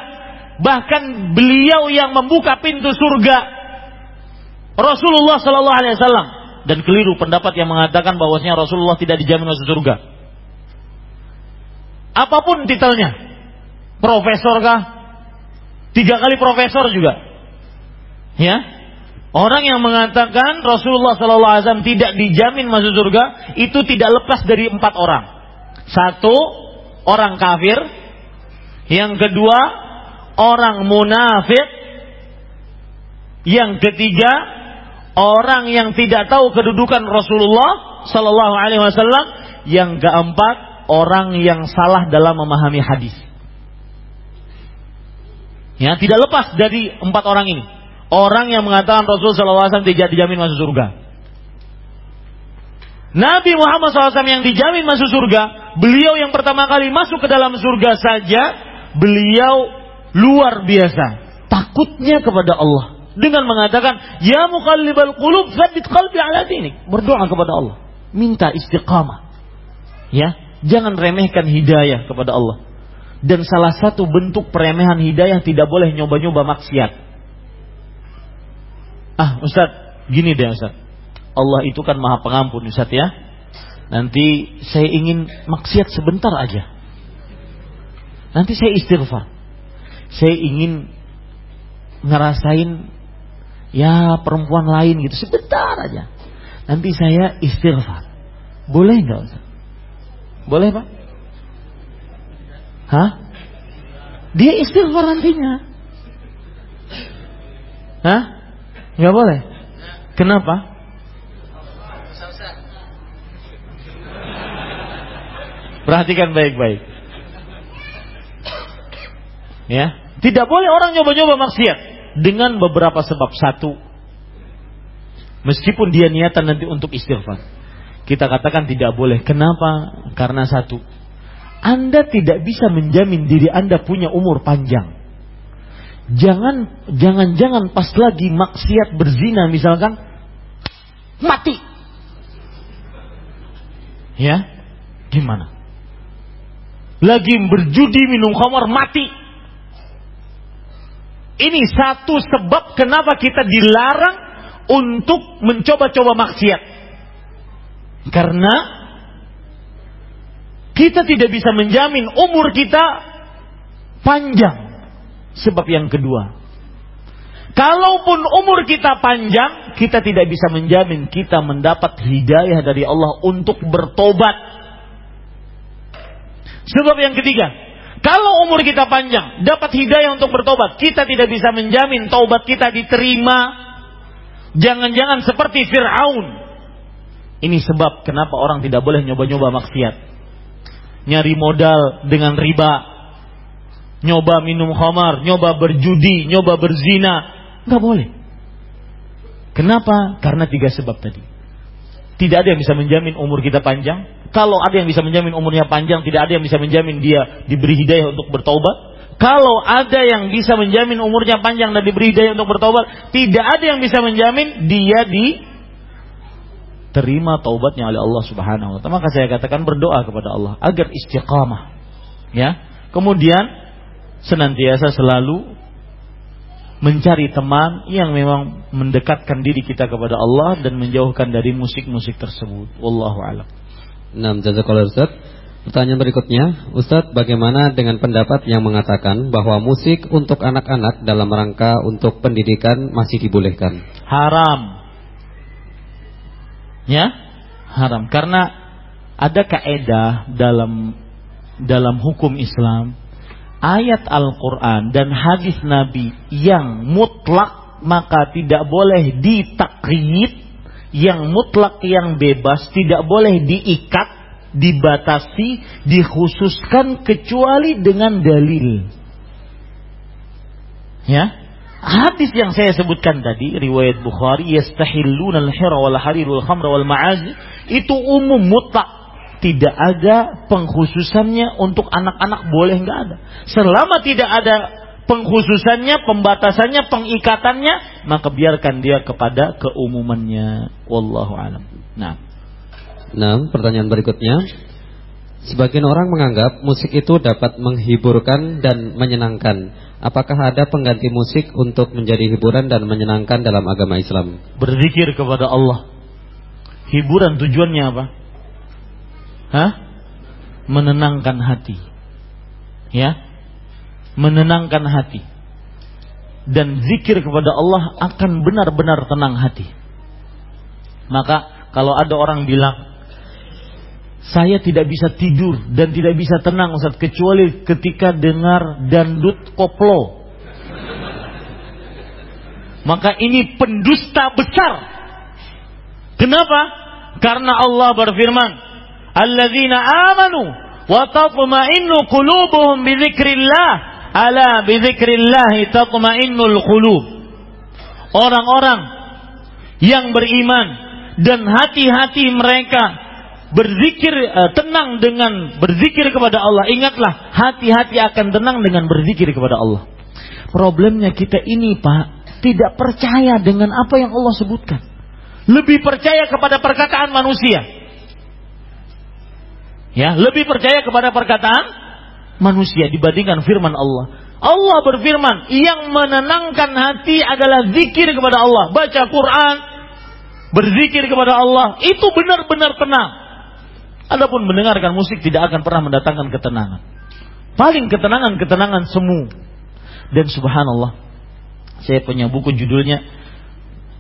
bahkan beliau yang membuka pintu surga, Rasulullah Sallallahu Alaihi Wasallam. Dan keliru pendapat yang mengatakan bahwasanya Rasulullah tidak dijamin masuk surga. Apa pun titelnya, profesor kah? Tiga kali profesor juga. Ya, Orang yang mengatakan Rasulullah SAW tidak dijamin masuk surga itu tidak lepas dari empat orang. Satu orang kafir, yang kedua orang munafik, yang ketiga orang yang tidak tahu kedudukan Rasulullah Sallallahu Alaihi Wasallam, yang keempat orang yang salah dalam memahami hadis. Ya, tidak lepas dari empat orang ini. Orang yang mengatakan Rasul SAW tidak dijamin masuk surga. Nabi Muhammad SAW yang dijamin masuk surga, beliau yang pertama kali masuk ke dalam surga saja, beliau luar biasa. Takutnya kepada Allah. Dengan mengatakan, Ya muqallibal qulub, sabit qalbi ala dinik. Berdoa kepada Allah. Minta istiqamah. Ya, jangan remehkan hidayah kepada Allah. Dan salah satu bentuk peremehan hidayah tidak boleh nyoba-nyoba maksiat. Ah Ustaz, gini deh Ustaz. Allah itu kan maha pengampun Ustaz ya. Nanti saya ingin maksiat sebentar aja. Nanti saya istighfar. Saya ingin ngerasain ya perempuan lain gitu sebentar aja. Nanti saya istighfar. Boleh nggak Ustaz? Boleh Pak? Hah? Dia istighfar nantinya. Hah? Nggak boleh. Kenapa? Perhatikan baik-baik. Ya, tidak boleh orang nyoba-nyoba maksiat dengan beberapa sebab. Satu, meskipun dia niatan nanti untuk istighfar. Kita katakan tidak boleh. Kenapa? Karena satu, Anda tidak bisa menjamin diri Anda punya umur panjang. Jangan jangan-jangan pas lagi maksiat berzina misalkan mati. Ya? Gimana? Lagi berjudi minum khamar mati. Ini satu sebab kenapa kita dilarang untuk mencoba-coba maksiat. Karena kita tidak bisa menjamin umur kita panjang. Sebab yang kedua, kalaupun umur kita panjang, kita tidak bisa menjamin kita mendapat hidayah dari Allah untuk bertobat. Sebab yang ketiga, kalau umur kita panjang, dapat hidayah untuk bertobat, kita tidak bisa menjamin taubat kita diterima Jangan-jangan seperti Fir'aun. Ini sebab kenapa orang tidak boleh nyoba-nyoba maksiat. Nyari modal dengan riba. Nyoba minum khamar, nyoba berjudi, nyoba berzina. Nggak boleh. Kenapa? Karena tiga sebab tadi. Tidak ada yang bisa menjamin umur kita panjang. Kalau ada yang bisa menjamin umurnya panjang, tidak ada yang bisa menjamin dia diberi hidayah untuk bertaubat. Kalau ada yang bisa menjamin umurnya panjang dan diberi hidayah untuk bertaubat, tidak ada yang bisa menjamin dia di terima taubatnya oleh Allah Subhanahu wa taala. Maka saya katakan berdoa kepada Allah agar istiqamah. Ya. Kemudian senantiasa selalu mencari teman yang memang mendekatkan diri kita kepada Allah dan menjauhkan dari musik-musik tersebut. Wallahu a'lam. Nah, jazakallah Ustaz. Pertanyaan berikutnya, Ustadz bagaimana dengan pendapat yang mengatakan bahwa musik untuk anak-anak dalam rangka untuk pendidikan masih dibolehkan? Haram. Ya, haram. Karena ada kaedah dalam dalam hukum Islam ayat Al-Quran dan hadis Nabi yang mutlak maka tidak boleh ditakrib. Yang mutlak yang bebas tidak boleh diikat dibatasi dikhususkan kecuali dengan dalil. Ya hadis yang saya sebutkan tadi riwayat Bukhari yastahilluna al-hira wal harir wal khamra wal ma'azi itu umum mutlak tidak ada pengkhususannya untuk anak-anak boleh nggak ada. Selama tidak ada pengkhususannya, pembatasannya, pengikatannya, maka biarkan dia kepada keumumannya. Wallahu alam. Nah. Nah, pertanyaan berikutnya. Sebagian orang menganggap musik itu dapat menghiburkan dan menyenangkan. Apakah ada pengganti musik untuk menjadi hiburan dan menyenangkan dalam agama Islam? Berzikir kepada Allah. Hiburan tujuannya apa? Hah? Menenangkan hati. Ya. Menenangkan hati. Dan zikir kepada Allah akan benar-benar tenang hati. Maka kalau ada orang bilang saya tidak bisa tidur dan tidak bisa tenang Ustaz kecuali ketika dengar dandut koplo. Maka ini pendusta besar. Kenapa? Karena Allah berfirman, alladzina amanu wa tatma'innu qulubuhum bi dzikrillah ala bi dzikrillah tatma'innul qulub orang-orang yang beriman dan hati-hati mereka berzikir uh, tenang dengan berzikir kepada Allah. Ingatlah hati-hati akan tenang dengan berzikir kepada Allah. Problemnya kita ini Pak tidak percaya dengan apa yang Allah sebutkan. Lebih percaya kepada perkataan manusia. Ya, lebih percaya kepada perkataan manusia dibandingkan firman Allah. Allah berfirman, yang menenangkan hati adalah zikir kepada Allah, baca Quran, berzikir kepada Allah, itu benar-benar tenang. Adapun mendengarkan musik tidak akan pernah mendatangkan ketenangan. Paling ketenangan-ketenangan semu. Dan subhanallah, saya punya buku judulnya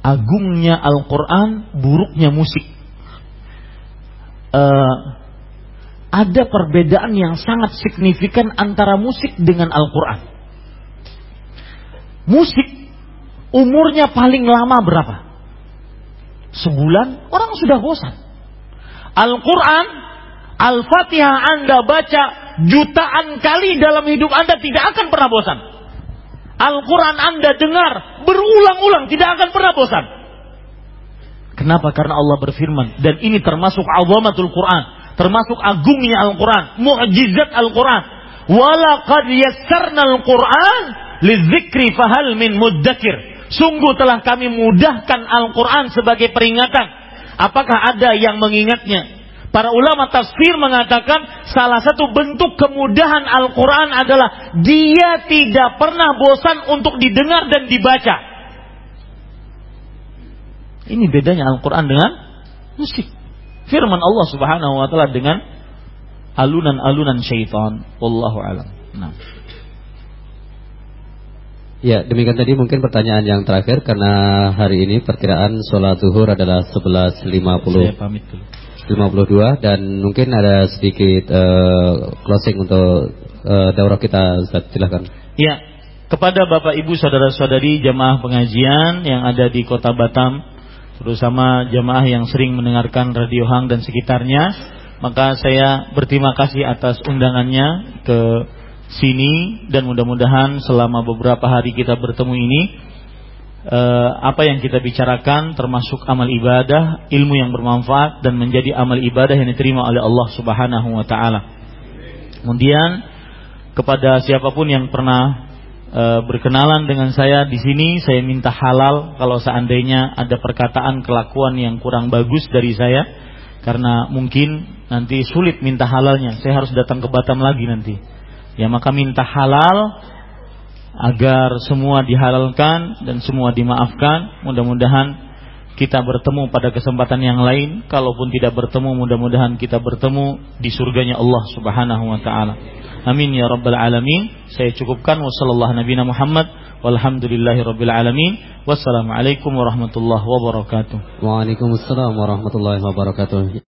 Agungnya Al-Quran, Buruknya Musik. Uh, ada perbedaan yang sangat signifikan antara musik dengan Al-Quran. Musik umurnya paling lama berapa? Sebulan orang sudah bosan. Al-Quran, Al-Fatihah Anda baca jutaan kali dalam hidup Anda tidak akan pernah bosan. Al-Quran Anda dengar berulang-ulang tidak akan pernah bosan. Kenapa? Karena Allah berfirman. Dan ini termasuk azamatul Quran termasuk agungnya Al-Quran, mukjizat Al-Quran. Walaqad yassarna Al-Quran lizikri fahal min muddakir. Sungguh telah kami mudahkan Al-Quran sebagai peringatan. Apakah ada yang mengingatnya? Para ulama tafsir mengatakan salah satu bentuk kemudahan Al-Quran adalah dia tidak pernah bosan untuk didengar dan dibaca. Ini bedanya Al-Quran dengan musik firman Allah Subhanahu wa taala dengan alunan-alunan syaitan. Wallahu alam. Nah. Ya, demikian tadi mungkin pertanyaan yang terakhir karena hari ini perkiraan sholat zuhur adalah 11.50. Saya pamit dulu. 52 dan mungkin ada sedikit uh, closing untuk uh, daurah kita Ustaz, silakan. Ya. kepada Bapak Ibu saudara-saudari jamaah pengajian yang ada di Kota Batam, terutama jamaah yang sering mendengarkan Radio Hang dan sekitarnya, maka saya berterima kasih atas undangannya ke sini dan mudah-mudahan selama beberapa hari kita bertemu ini eh, apa yang kita bicarakan termasuk amal ibadah, ilmu yang bermanfaat dan menjadi amal ibadah yang diterima oleh Allah Subhanahu wa taala. Kemudian kepada siapa pun yang pernah e, berkenalan dengan saya di sini, saya minta halal kalau seandainya ada perkataan kelakuan yang kurang bagus dari saya, karena mungkin nanti sulit minta halalnya. Saya harus datang ke Batam lagi nanti. Ya maka minta halal agar semua dihalalkan dan semua dimaafkan. Mudah-mudahan kita bertemu pada kesempatan yang lain. Kalaupun tidak bertemu, mudah-mudahan kita bertemu di surganya Allah Subhanahu wa taala. Amin ya rabbal alamin. Saya cukupkan wasallallahu Muhammad walhamdulillahi rabbil alamin. Wassalamualaikum warahmatullahi wabarakatuh. Waalaikumsalam warahmatullahi wabarakatuh.